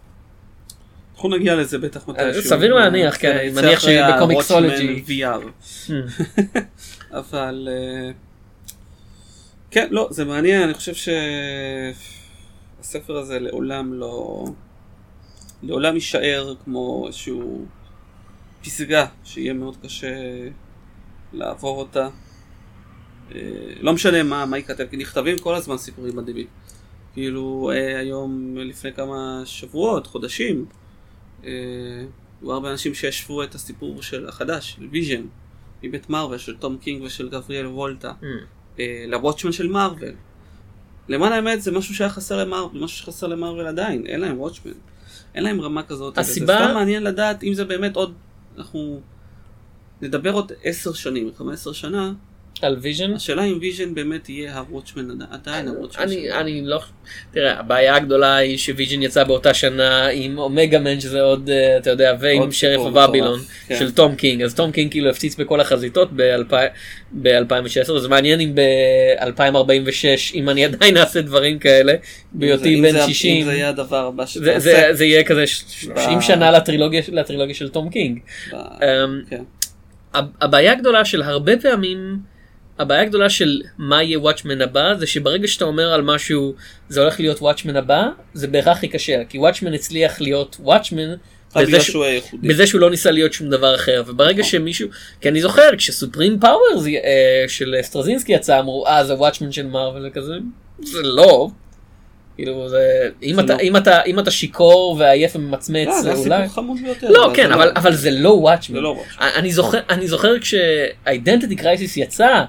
אנחנו נגיע לזה בטח מתישהו. סביר להניח, כן, אני מניח שבקומיקסולוגי. VR. אבל אה, כן, לא, זה מעניין, אני חושב שהספר הזה לעולם לא... לעולם יישאר כמו איזשהו פסגה שיהיה מאוד קשה לעבור אותה. אה, לא משנה מה, מה ייכתב, כי נכתבים כל הזמן סיפורים מדהימים. כאילו אה, היום, לפני כמה שבועות, חודשים, אה, היו הרבה אנשים שהשוו את הסיפור של החדש, של ויז'ן, מבית מארוול, של תום קינג ושל גבריאל וולטה, אה, לוואטשמן של מארוול. למען האמת זה משהו שהיה חסר למארוול, משהו שחסר למארוול עדיין, אין להם וואטשמן. אין להם רמה כזאת. הסיבה- זה סתם מעניין לדעת אם זה באמת עוד, אנחנו נדבר עוד עשר שנים, חמש עשר שנה, על ויז'ן? השאלה אם ויז'ן באמת יהיה הוואטשמן עד- עדיין הוואטשמן אני, לא, תראה, הבעיה הגדולה היא שוויז'ן יצא באותה שנה עם Omega Men שזה עוד, אה, אתה יודע, ועם הבבילון מטורף, כן. של תום קינג, אז תום קינג כאילו הפציץ בכל החזיתות ב-2016, זה מעניין אם ב-2046, אם אני עדיין אעשה דברים כאלה, בהיותי בן זה- 60, אם זה יהיה הדבר הבא שתעשה. זה, זה יהיה כזה ש- 30 ב- שנה לטרילוגיה, לטרילוגיה של תום קינג. אמ, כן. הב- הבעיה הגדולה של הרבה פעמים, הבעיה הגדולה של מה יהיה וואטשמן הבא, זה שברגע שאתה אומר על משהו זה הולך להיות וואטשמן הבא, זה בהכרח ייכשל, כי וואטשמן הצליח להיות וואטשמן. בזה ש-. בזה שהוא לא ניסה להיות שום דבר אחר וברגע שמישהו כי אני זוכר כש Supreme Power אה, של סטרזינסקי יצא אמרו אה זה וואטשמן של מארוול וכזה זה לא. כאילו זה אם אתה לא. אם אתה אם אתה שיכור ועייף וממצמץ לא, זה אולי. לא כן זה אבל לא- אבל זה לא וואטשמן זה לא וואטשמן. אני זוכר אני זוכר כש Identity Crisis יצא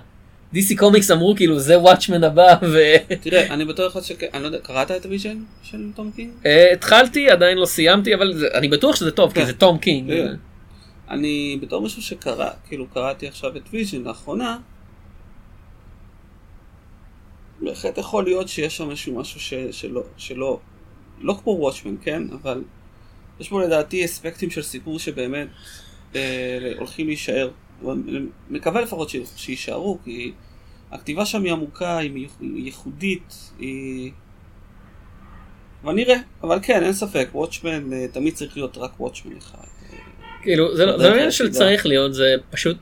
DC Comics אמרו כאילו זה וואטשמן הבא תראה, אני בתור אחד שכן, אני לא יודע, קראת את הוויז'ן של תום קינג? והתחלתי עדיין לא סיימתי אבל אני בטוח שזה טוב כי כן. זה תום קינג. כן. אני בתור מישהו שקרא, כאילו קראתי עכשיו את ויז'ן לאחרונה, בהחלט יכול להיות שיש שם איזשהו משהו ש, שלא, שלא, לא כמו וואטשמן, כן? אבל יש בו לדעתי אספקטים של סיפור שבאמת אה, הולכים להישאר. מקווה לפחות שיישארו, כי הכתיבה שם היא עמוקה, היא ייחודית, היא... אבל נראה, אבל כן, אין ספק, וואטשמן אה, תמיד צריך להיות רק וואטשמן אחד. כאילו זה לא לא עניין. של צריך להיות זה פשוט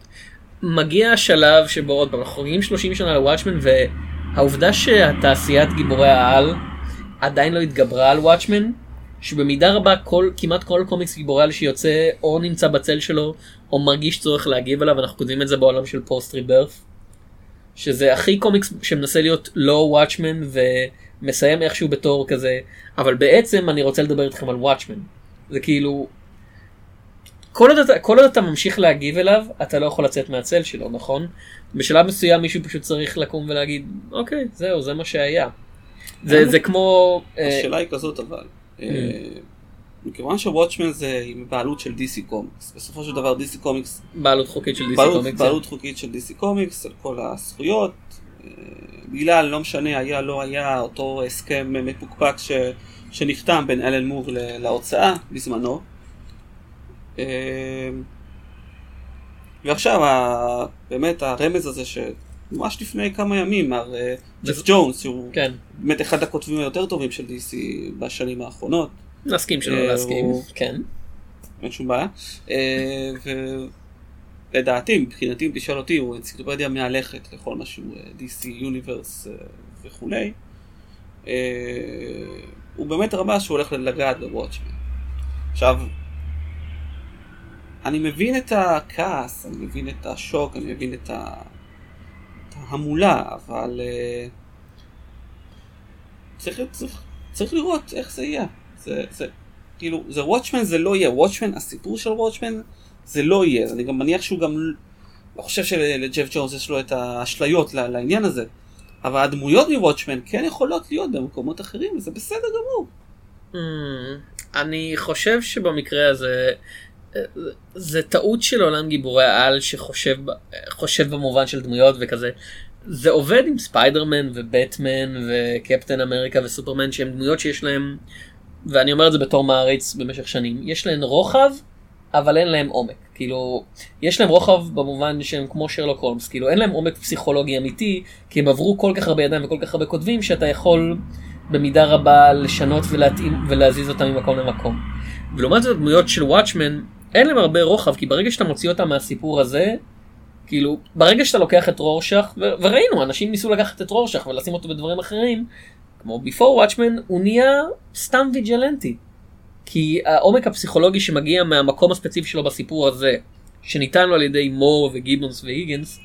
מגיע השלב שבו עוד פעם אנחנו חוגגים 30 שנה לוואטשמן והעובדה שהתעשיית גיבורי העל עדיין לא התגברה על וואטשמן שבמידה רבה כל כמעט כל קומיקס גיבורי על שיוצא או נמצא בצל שלו או מרגיש צורך להגיב עליו אנחנו כותבים את זה בעולם של פוסט ריברף שזה הכי קומיקס שמנסה להיות לא וואטשמן מסיים איכשהו בתור כזה, אבל בעצם אני רוצה לדבר איתכם על וואטשמן. זה כאילו, כל עוד, אתה, כל עוד אתה ממשיך להגיב אליו, אתה לא יכול לצאת מהצל שלו, נכון? בשלב מסוים מישהו פשוט צריך לקום ולהגיד, אוקיי, זהו, זה מה שהיה. זה, זה כמו... אה, השאלה היא כזאת אבל. אה, מכיוון שוואטשמן זה עם בעלות של DC קומיקס, בסופו של דבר DC קומיקס... בעלות חוקית של DC בעלות, קומיקס. בעלות חוקית של DC קומיקס על כל הזכויות. אה, בגלל, לא משנה, היה, לא היה, אותו הסכם מפוקפק ש, שנחתם בין אלן מור להוצאה בזמנו. ועכשיו, באמת הרמז הזה שממש לפני כמה ימים, מר ג'ף ג'ונס, שהוא כן. באמת אחד הכותבים היותר טובים של DC בשנים האחרונות. נסכים שלא אה, להסכים, כן. אין שום בעיה. אה, ולדעתי, מבחינתי, אם תשאל אותי, הוא אנציקלופדיה מהלכת לכל מה שהוא אה, DC Universe וכולי. הוא באמת רמה שהוא הולך לגעת בוואטשמן. עכשיו, אני מבין את הכעס, אני מבין את השוק, אני מבין את, ה... את ההמולה, אבל uh, צריך, צריך, צריך לראות איך זה יהיה. זה, זה, כאילו, זה וואטשמן זה לא יהיה, וואטשמן, הסיפור של וואטשמן זה לא יהיה, אני גם מניח שהוא גם, לא חושב שלג'ף ג'ונס יש לו את האשליות לעניין הזה, אבל הדמויות מוואטשמן כן יכולות להיות במקומות אחרים, וזה בסדר גמור. Mm, אני חושב שבמקרה הזה, זה טעות של עולם גיבורי העל שחושב במובן של דמויות וכזה. זה עובד עם ספיידרמן ובטמן וקפטן אמריקה וסופרמן שהם דמויות שיש להם ואני אומר את זה בתור מעריץ במשך שנים, יש להן רוחב, אבל אין להם עומק. כאילו, יש להם רוחב במובן שהם כמו שרלוק הולמס, כאילו אין להם עומק פסיכולוגי אמיתי, כי הם עברו כל כך הרבה ידיים וכל כך הרבה כותבים, שאתה יכול במידה רבה לשנות ולהתאים ולהזיז אותם ממקום למקום. ולעומת זאת דמויות של וואטשמן, אין להם הרבה רוחב, כי ברגע שאתה מוציא אותם מהסיפור הזה, כאילו, ברגע שאתה לוקח את רורשך, וראינו, אנשים ניסו לקחת את רורשך ולשים אותו בדברים אחרים, כמו before watchman הוא נהיה סתם ויג'לנטי. כי העומק הפסיכולוגי שמגיע מהמקום הספציפי שלו בסיפור הזה, שניתן לו על ידי מור וגיבונס והיגנס,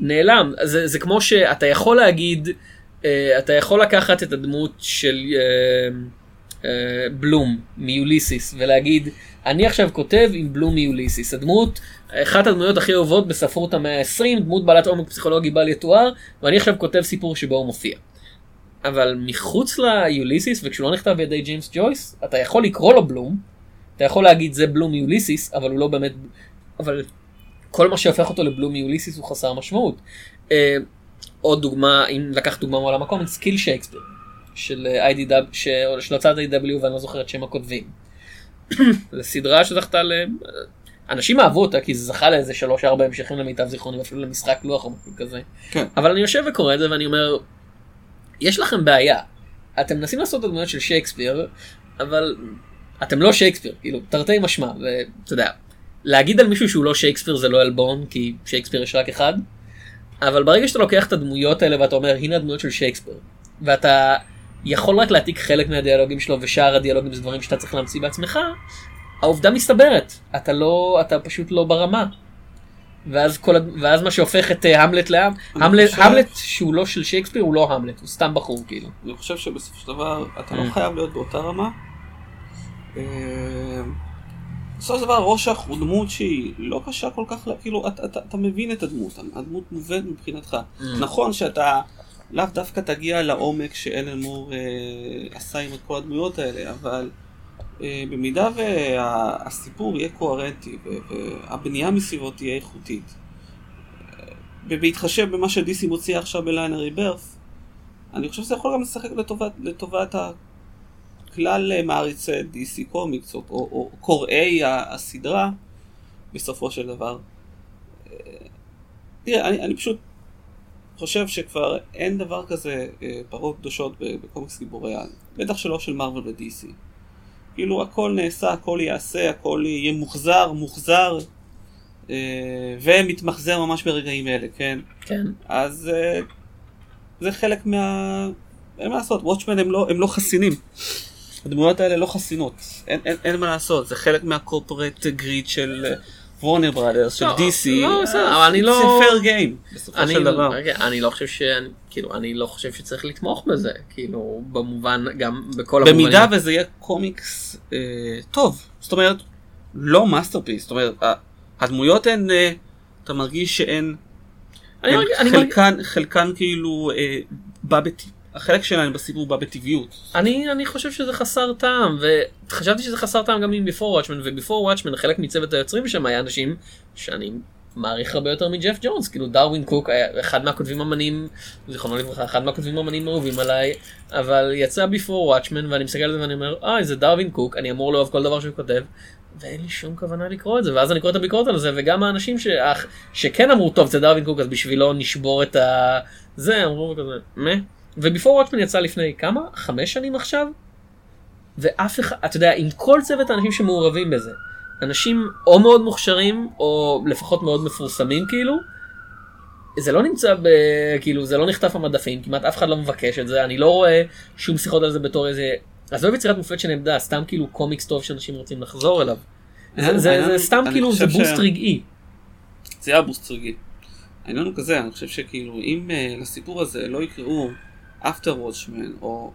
נעלם. זה, זה כמו שאתה יכול להגיד, uh, אתה יכול לקחת את הדמות של uh, uh, בלום מיוליסיס ולהגיד, אני עכשיו כותב עם בלום מיוליסיס. הדמות, אחת הדמויות הכי אוהבות בספרות המאה ה-20, דמות בעלת עומק פסיכולוגי בל יתואר, ואני עכשיו כותב סיפור שבו הוא מופיע. אבל מחוץ ליוליסיס, וכשהוא לא נכתב בידי ג'יימס ג'ויס, אתה יכול לקרוא לו בלום, אתה יכול להגיד זה בלום מיוליסיס, אבל הוא לא באמת, אבל כל מה שהופך אותו לבלום מיוליסיס הוא חסר משמעות. אה, עוד דוגמה, אם לקחת דוגמה מעולם הקומיקס, Kill Shakespeare, של IDW, של הוצאת IDW ואני לא זוכר את שם הכותבים. זו סדרה שזכתה ל... אנשים אהבו אותה כי זה זכה לאיזה שלוש ארבע המשכים למיטב זיכרוני אפילו למשחק לוח או משהו כזה. כן. אבל אני יושב וקורא את זה ואני אומר יש לכם בעיה. אתם מנסים לעשות את הדמויות של שייקספיר, אבל אתם לא שייקספיר, כאילו, תרתי משמע, ואתה יודע, להגיד על מישהו שהוא לא שייקספיר זה לא עלבון, כי שייקספיר יש רק אחד, אבל ברגע שאתה לוקח את הדמויות האלה ואתה אומר, הנה הדמויות של שייקספיר, ואתה יכול רק להעתיק חלק מהדיאלוגים שלו ושאר הדיאלוגים זה דברים שאתה צריך להמציא בעצמך, העובדה מסתברת, אתה לא, אתה פשוט לא ברמה. ואז, כל, ואז מה שהופך את אה, המלט לעם, המלט, חושב... המלט שהוא לא של שייקספיר הוא לא המלט, הוא סתם בחור כאילו. אני חושב שבסופו של דבר אתה לא mm. חייב להיות באותה רמה. אה, בסופו של דבר רושך הוא דמות שהיא לא קשה כל כך, כאילו אתה, אתה, אתה מבין את הדמות, הדמות מובנת מבחינתך. נכון שאתה לאו דווקא תגיע לעומק שאלן מור אה, עשה עם כל הדמויות האלה, אבל... אה, במידה והסיפור יהיה קוהרנטי והבנייה מסביבו תהיה איכותית, אה, ובהתחשב במה שדיסי מוציא עכשיו בליינר ריברף, אני חושב שזה יכול גם לשחק לטובת, לטובת הכלל אה, מעריצי DC קומיקס או, או, או קוראי הסדרה בסופו של דבר. תראה, אני, אני פשוט חושב שכבר אין דבר כזה פרות קדושות בקומיקס גיבורי על, בטח שלא של מרוויל ו-DC. כאילו הכל נעשה, הכל ייעשה, הכל יהיה מוחזר, מוחזר, אה, ומתמחזר ממש ברגעים אלה, כן? כן. אז אה, זה חלק מה... אין מה לעשות, וואטשמן הם לא, הם לא חסינים. הדמויות האלה לא חסינות, אין, אין, אין מה לעשות, זה חלק מה corporate greed של וורנר בראדרס, של DC, לא, בסדר, אבל אני לא... זה fair game, בסופו של דבר. אני לא חושב ש... כאילו, אני לא חושב שצריך לתמוך בזה, כאילו, במובן, גם בכל המובנים. במידה וזה יהיה קומיקס אה, טוב, זאת אומרת, לא masterpiece, זאת אומרת, הדמויות הן, אה, אתה מרגיש שהן, חלקן, חלקן כאילו אה, בא בטיפ. החלק שלהם בסיפור בא בטבעיות. אני, אני חושב שזה חסר טעם, וחשבתי שזה חסר טעם גם עם ביפור וואטשמן, וביפור וואטשמן חלק מצוות היוצרים שם היה אנשים שאני מעריך הרבה יותר מג'ף ג'ונס, כאילו דרווין קוק היה אחד מהכותבים אמנים, זיכרונו לברכה, אחד מהכותבים אמנים אהובים עליי, אבל יצא ביפור וואטשמן ואני מסתכל על זה ואני אומר, אה זה דרווין קוק, אני אמור לאהוב כל דבר שהוא כותב, ואין לי שום כוונה לקרוא את זה, ואז אני קורא את הביקורת על זה, וגם האנשים ש... שכן אמרו, טוב, זה דרווין קוק, אז בשבילו נשבור את ה... זה, אמרו כזה, מה? וביפור וואטמן יצא לפני כמה? חמש שנים עכשיו? ואף אחד, אתה יודע, עם כל צוות האנשים שמעורבים בזה, אנשים או מאוד מוכשרים, או לפחות מאוד מפורסמים כאילו, זה לא נמצא ב... כאילו, זה לא נחטף המדפים, כמעט אף אחד לא מבקש את זה, אני לא רואה שום שיחות על זה בתור איזה... עזוב יצירת מופת שנעמדה, סתם כאילו קומיקס טוב שאנשים רוצים לחזור אליו. זה, זה, זה סתם כאילו, זה בוסט רגעי. זה היה בוסט רגעי. העניין הוא כזה, אני חושב שכאילו, אם uh, לסיפור הזה לא יקראו אפטר וואטשמן, או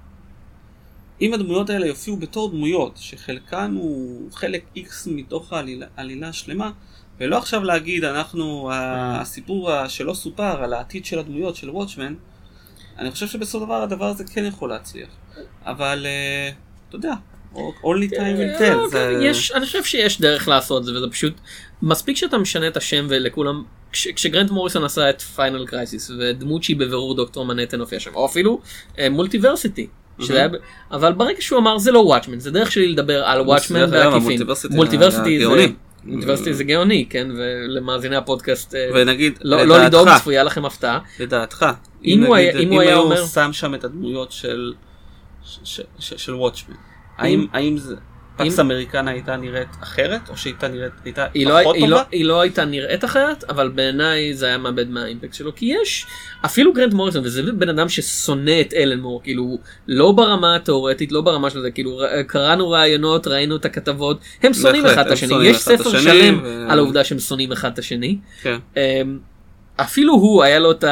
אם הדמויות האלה יופיעו בתור דמויות, שחלקן הוא חלק איקס מתוך העלילה השלמה, ולא עכשיו להגיד אנחנו, הסיפור שלא סופר על העתיד של הדמויות של וואטשמן, אני חושב שבסופו של דבר הדבר הזה כן יכול להצליח. אבל, uh, אתה יודע, only time will tell. לא, זה... יש, אני חושב שיש דרך לעשות זה, וזה פשוט, מספיק שאתה משנה את השם ולכולם כש, כשגרנט מוריסון עשה את Final Crisis ודמות שהיא בבירור דוקטור מנהטן הופיע שם או אפילו Multiversity. Mm-hmm. היה... אבל ברגע שהוא אמר זה לא וואטשמן זה דרך שלי לדבר על וואטשמן בעקיפין. Multiversity זה Multiversity זה גאוני כן ולמאזיני הפודקאסט אה, ונגיד לא, לא לדאוג צפויה לכם הפתעה. לדעתך אם הוא היה אם הוא היה אומר שם שם את הדמויות של של וואטשמן האם זה פקס אמריקנה הייתה נראית אחרת או שהייתה נראית הייתה היא לא, פחות היא טובה? לא, היא לא הייתה נראית אחרת אבל בעיניי זה היה מאבד מהאימפקט שלו כי יש אפילו גרנט מוריסון וזה בן אדם ששונא את אלן מור כאילו לא ברמה התאורטית לא ברמה של זה כאילו קראנו ראיונות ראינו את הכתבות הם שונאים אחד את השני יש ספר שלם ו... על העובדה שהם שונאים אחד את השני. כן. אמ, אפילו הוא היה לו את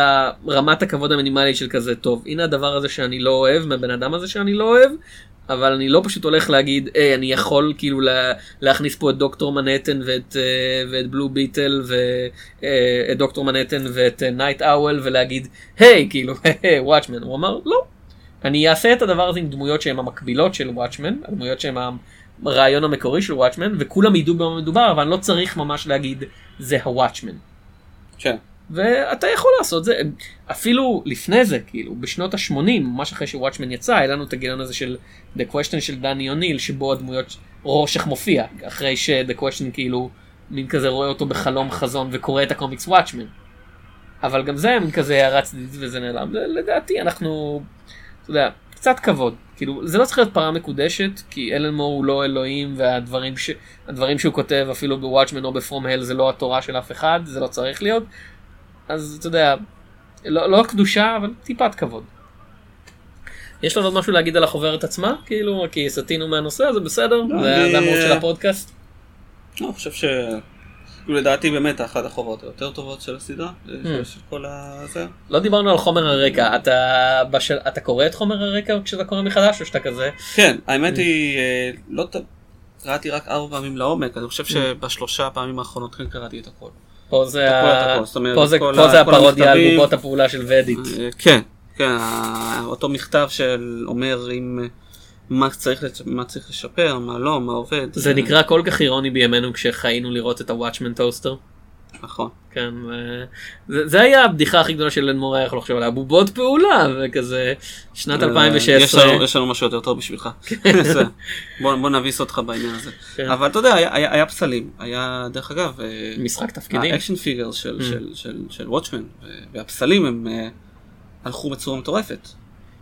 רמת הכבוד המינימלית של כזה טוב הנה הדבר הזה שאני לא אוהב מהבן אדם הזה שאני לא אוהב אבל אני לא פשוט הולך להגיד היי אני יכול כאילו לה, להכניס פה את דוקטור מנהטן ואת, uh, ואת Blue Beetle ואת uh, דוקטור מנהטן ואת Nite Owl ולהגיד היי כאילו וואטשמן הוא אמר לא אני אעשה את הדבר הזה עם דמויות שהן המקבילות של וואטשמן הדמויות שהן הרעיון המקורי של וואטשמן וכולם ידעו במה מדובר אבל אני לא צריך ממש להגיד זה הוואטשמן. כן. ואתה יכול לעשות זה. אפילו לפני זה כאילו בשנות ה-80 ממש אחרי שוואטשמן יצא היה לנו את הגיליון הזה של The Question של דני אוניל שבו הדמויות רושך מופיע אחרי ש-The Question כאילו מין כזה רואה אותו בחלום חזון וקורא את הקומיקס וואטשמן. אבל גם זה מין כזה הערה צדדית וזה נעלם. לדעתי אנחנו אתה יודע, קצת כבוד. כאילו זה לא צריך להיות פרה מקודשת כי אלן מור הוא לא אלוהים והדברים ש... שהוא כותב אפילו בוואטשמן או בפרום הל זה לא התורה של אף אחד זה לא צריך להיות אז אתה יודע, לא, לא קדושה, אבל טיפת כבוד. יש לנו עוד משהו להגיד על החוברת עצמה? כאילו, כי סטינו מהנושא הזה, בסדר? לא, זה המהות של הפודקאסט? לא, אני חושב ש... כאילו, לדעתי באמת אחת החוברות היותר טובות של הסדרה, hmm. של כל הזה. לא דיברנו על חומר הרקע, אתה, בשל... אתה קורא את חומר הרקע כשאתה קורא מחדש או שאתה כזה? כן, האמת hmm. היא, אה, לא קראתי רק ארבע פעמים לעומק, אני חושב hmm. שבשלושה הפעמים האחרונות כן קראתי את הכל. פה זה, ה... פה זה, פה זה הפרודיה על בובות הפעולה של ודית. אה, כן, כן, אותו מכתב של אומר אם מה צריך, מה צריך לשפר, מה לא, מה עובד. זה נקרא כל כך אירוני בימינו כשחיינו לראות את הוואטשמן טוסטר. נכון. כן, זה, זה היה הבדיחה הכי גדולה של לן מורה יכול לחשוב עליה, בובות פעולה וכזה שנת 2016. יש לנו, יש לנו משהו יותר טוב בשבילך. כן. בוא, בוא נביס אותך בעניין הזה. כן. אבל אתה יודע, היה, היה, היה פסלים, היה דרך אגב, אה, משחק תפקידים, ה action figure של, mm. של, של, של וואטשמן, והפסלים הם אה, הלכו בצורה מטורפת.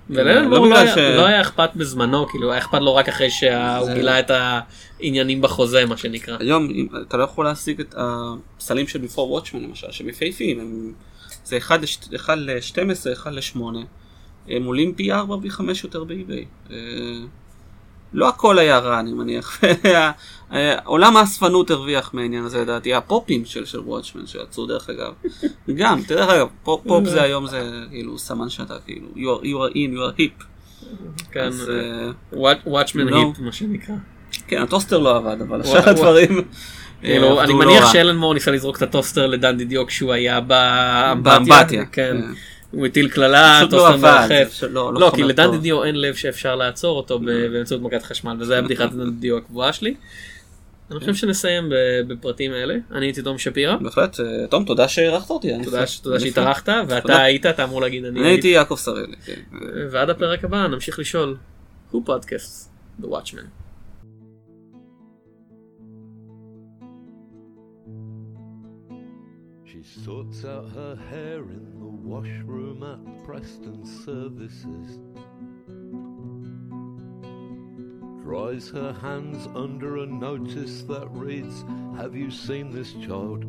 וללמור לא, לא, ש... לא היה אכפת בזמנו כאילו היה אכפת לו רק אחרי שהוא גילה את העניינים בחוזה מה שנקרא. היום אתה לא יכול להשיג את הפסלים של Before Watchmen למשל שהם יפהפים הם... זה 1 ל-12 1 ל-8 הם עולים פי 4 פי 5 יותר באיביי. אה, לא הכל היה רע אני מניח. עולם האספנות הרוויח מהעניין הזה לדעתי, הפופים של של וואטשמן שיצאו דרך אגב. גם, דרך אגב, פופ זה היום זה כאילו סמן שאתה כאילו, you are in, you are hip. כן, וואטשמן היפ מה שנקרא. כן, הטוסטר לא עבד, אבל שאר הדברים... כאילו, אני מניח שאלן מור ניסה לזרוק את הטוסטר לדן דידיו כשהוא היה באמבטיה. כן. הוא הטיל קללה, טוסטר מרחף. לא, כי לדן דידיו אין לב שאפשר לעצור אותו באמצעות מכת חשמל, וזה היה בדיחת דן דידיו הקבועה שלי. אני חושב שנסיים בפרטים האלה. אני הייתי תום שפירא. בהחלט, תום, תודה שאירחת אותי. תודה שהתארחת, ואתה היית, אתה אמור להגיד אני הייתי יעקב סרלי. כן. ועד הפרק הבא נמשיך לשאול, who podcasts the watchman. sorts out her hair in the washroom at Preston Services. Dries her hands under a notice that reads, Have you seen this child?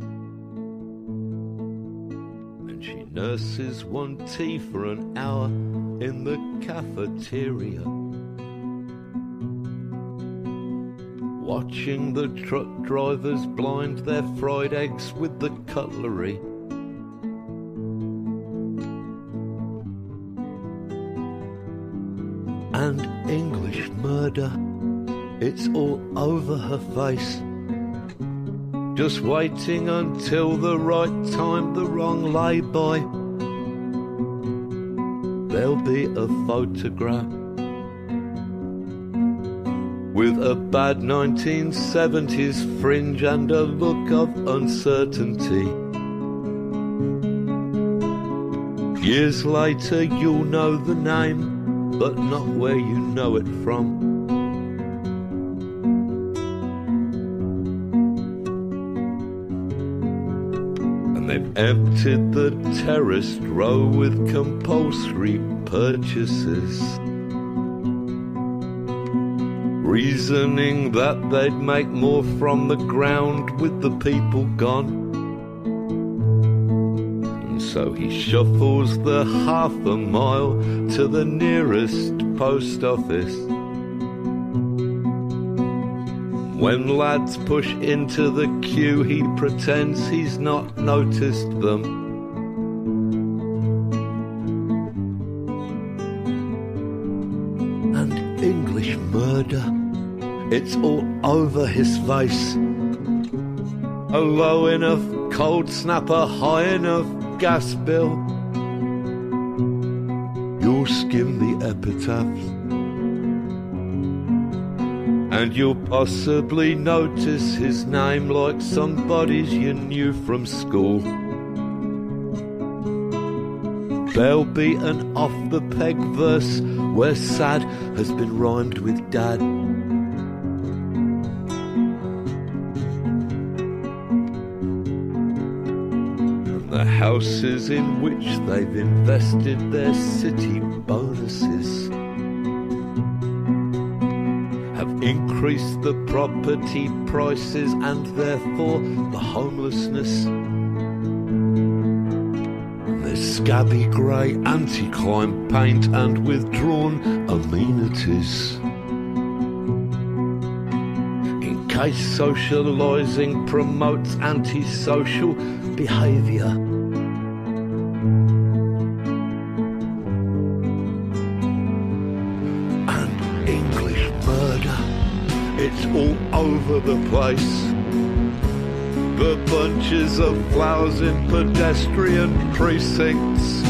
And she nurses one tea for an hour in the cafeteria. Watching the truck drivers blind their fried eggs with the cutlery. Over her face. Just waiting until the right time, the wrong lay-by. There'll be a photograph with a bad 1970s fringe and a look of uncertainty. Years later, you'll know the name, but not where you know it from. Emptied the terraced row with compulsory purchases. Reasoning that they'd make more from the ground with the people gone. And so he shuffles the half a mile to the nearest post office. When lads push into the queue, he pretends he's not noticed them. And English murder, it's all over his face. A low enough cold snapper, high enough gas bill. You'll skim the epitaphs and you'll possibly notice his name like somebody's you knew from school. There'll be an off the peg verse where sad has been rhymed with dad. And the houses in which they've invested their city increase the property prices and therefore the homelessness. There's scabby grey anti-crime paint and withdrawn amenities. In case socialising promotes antisocial behaviour. Over the place. The bunches of flowers in pedestrian precincts.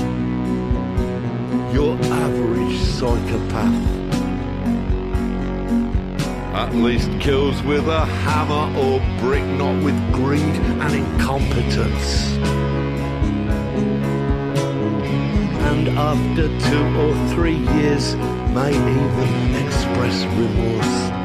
Your average psychopath at least kills with a hammer or brick, not with greed and incompetence. And after two or three years, may even express remorse.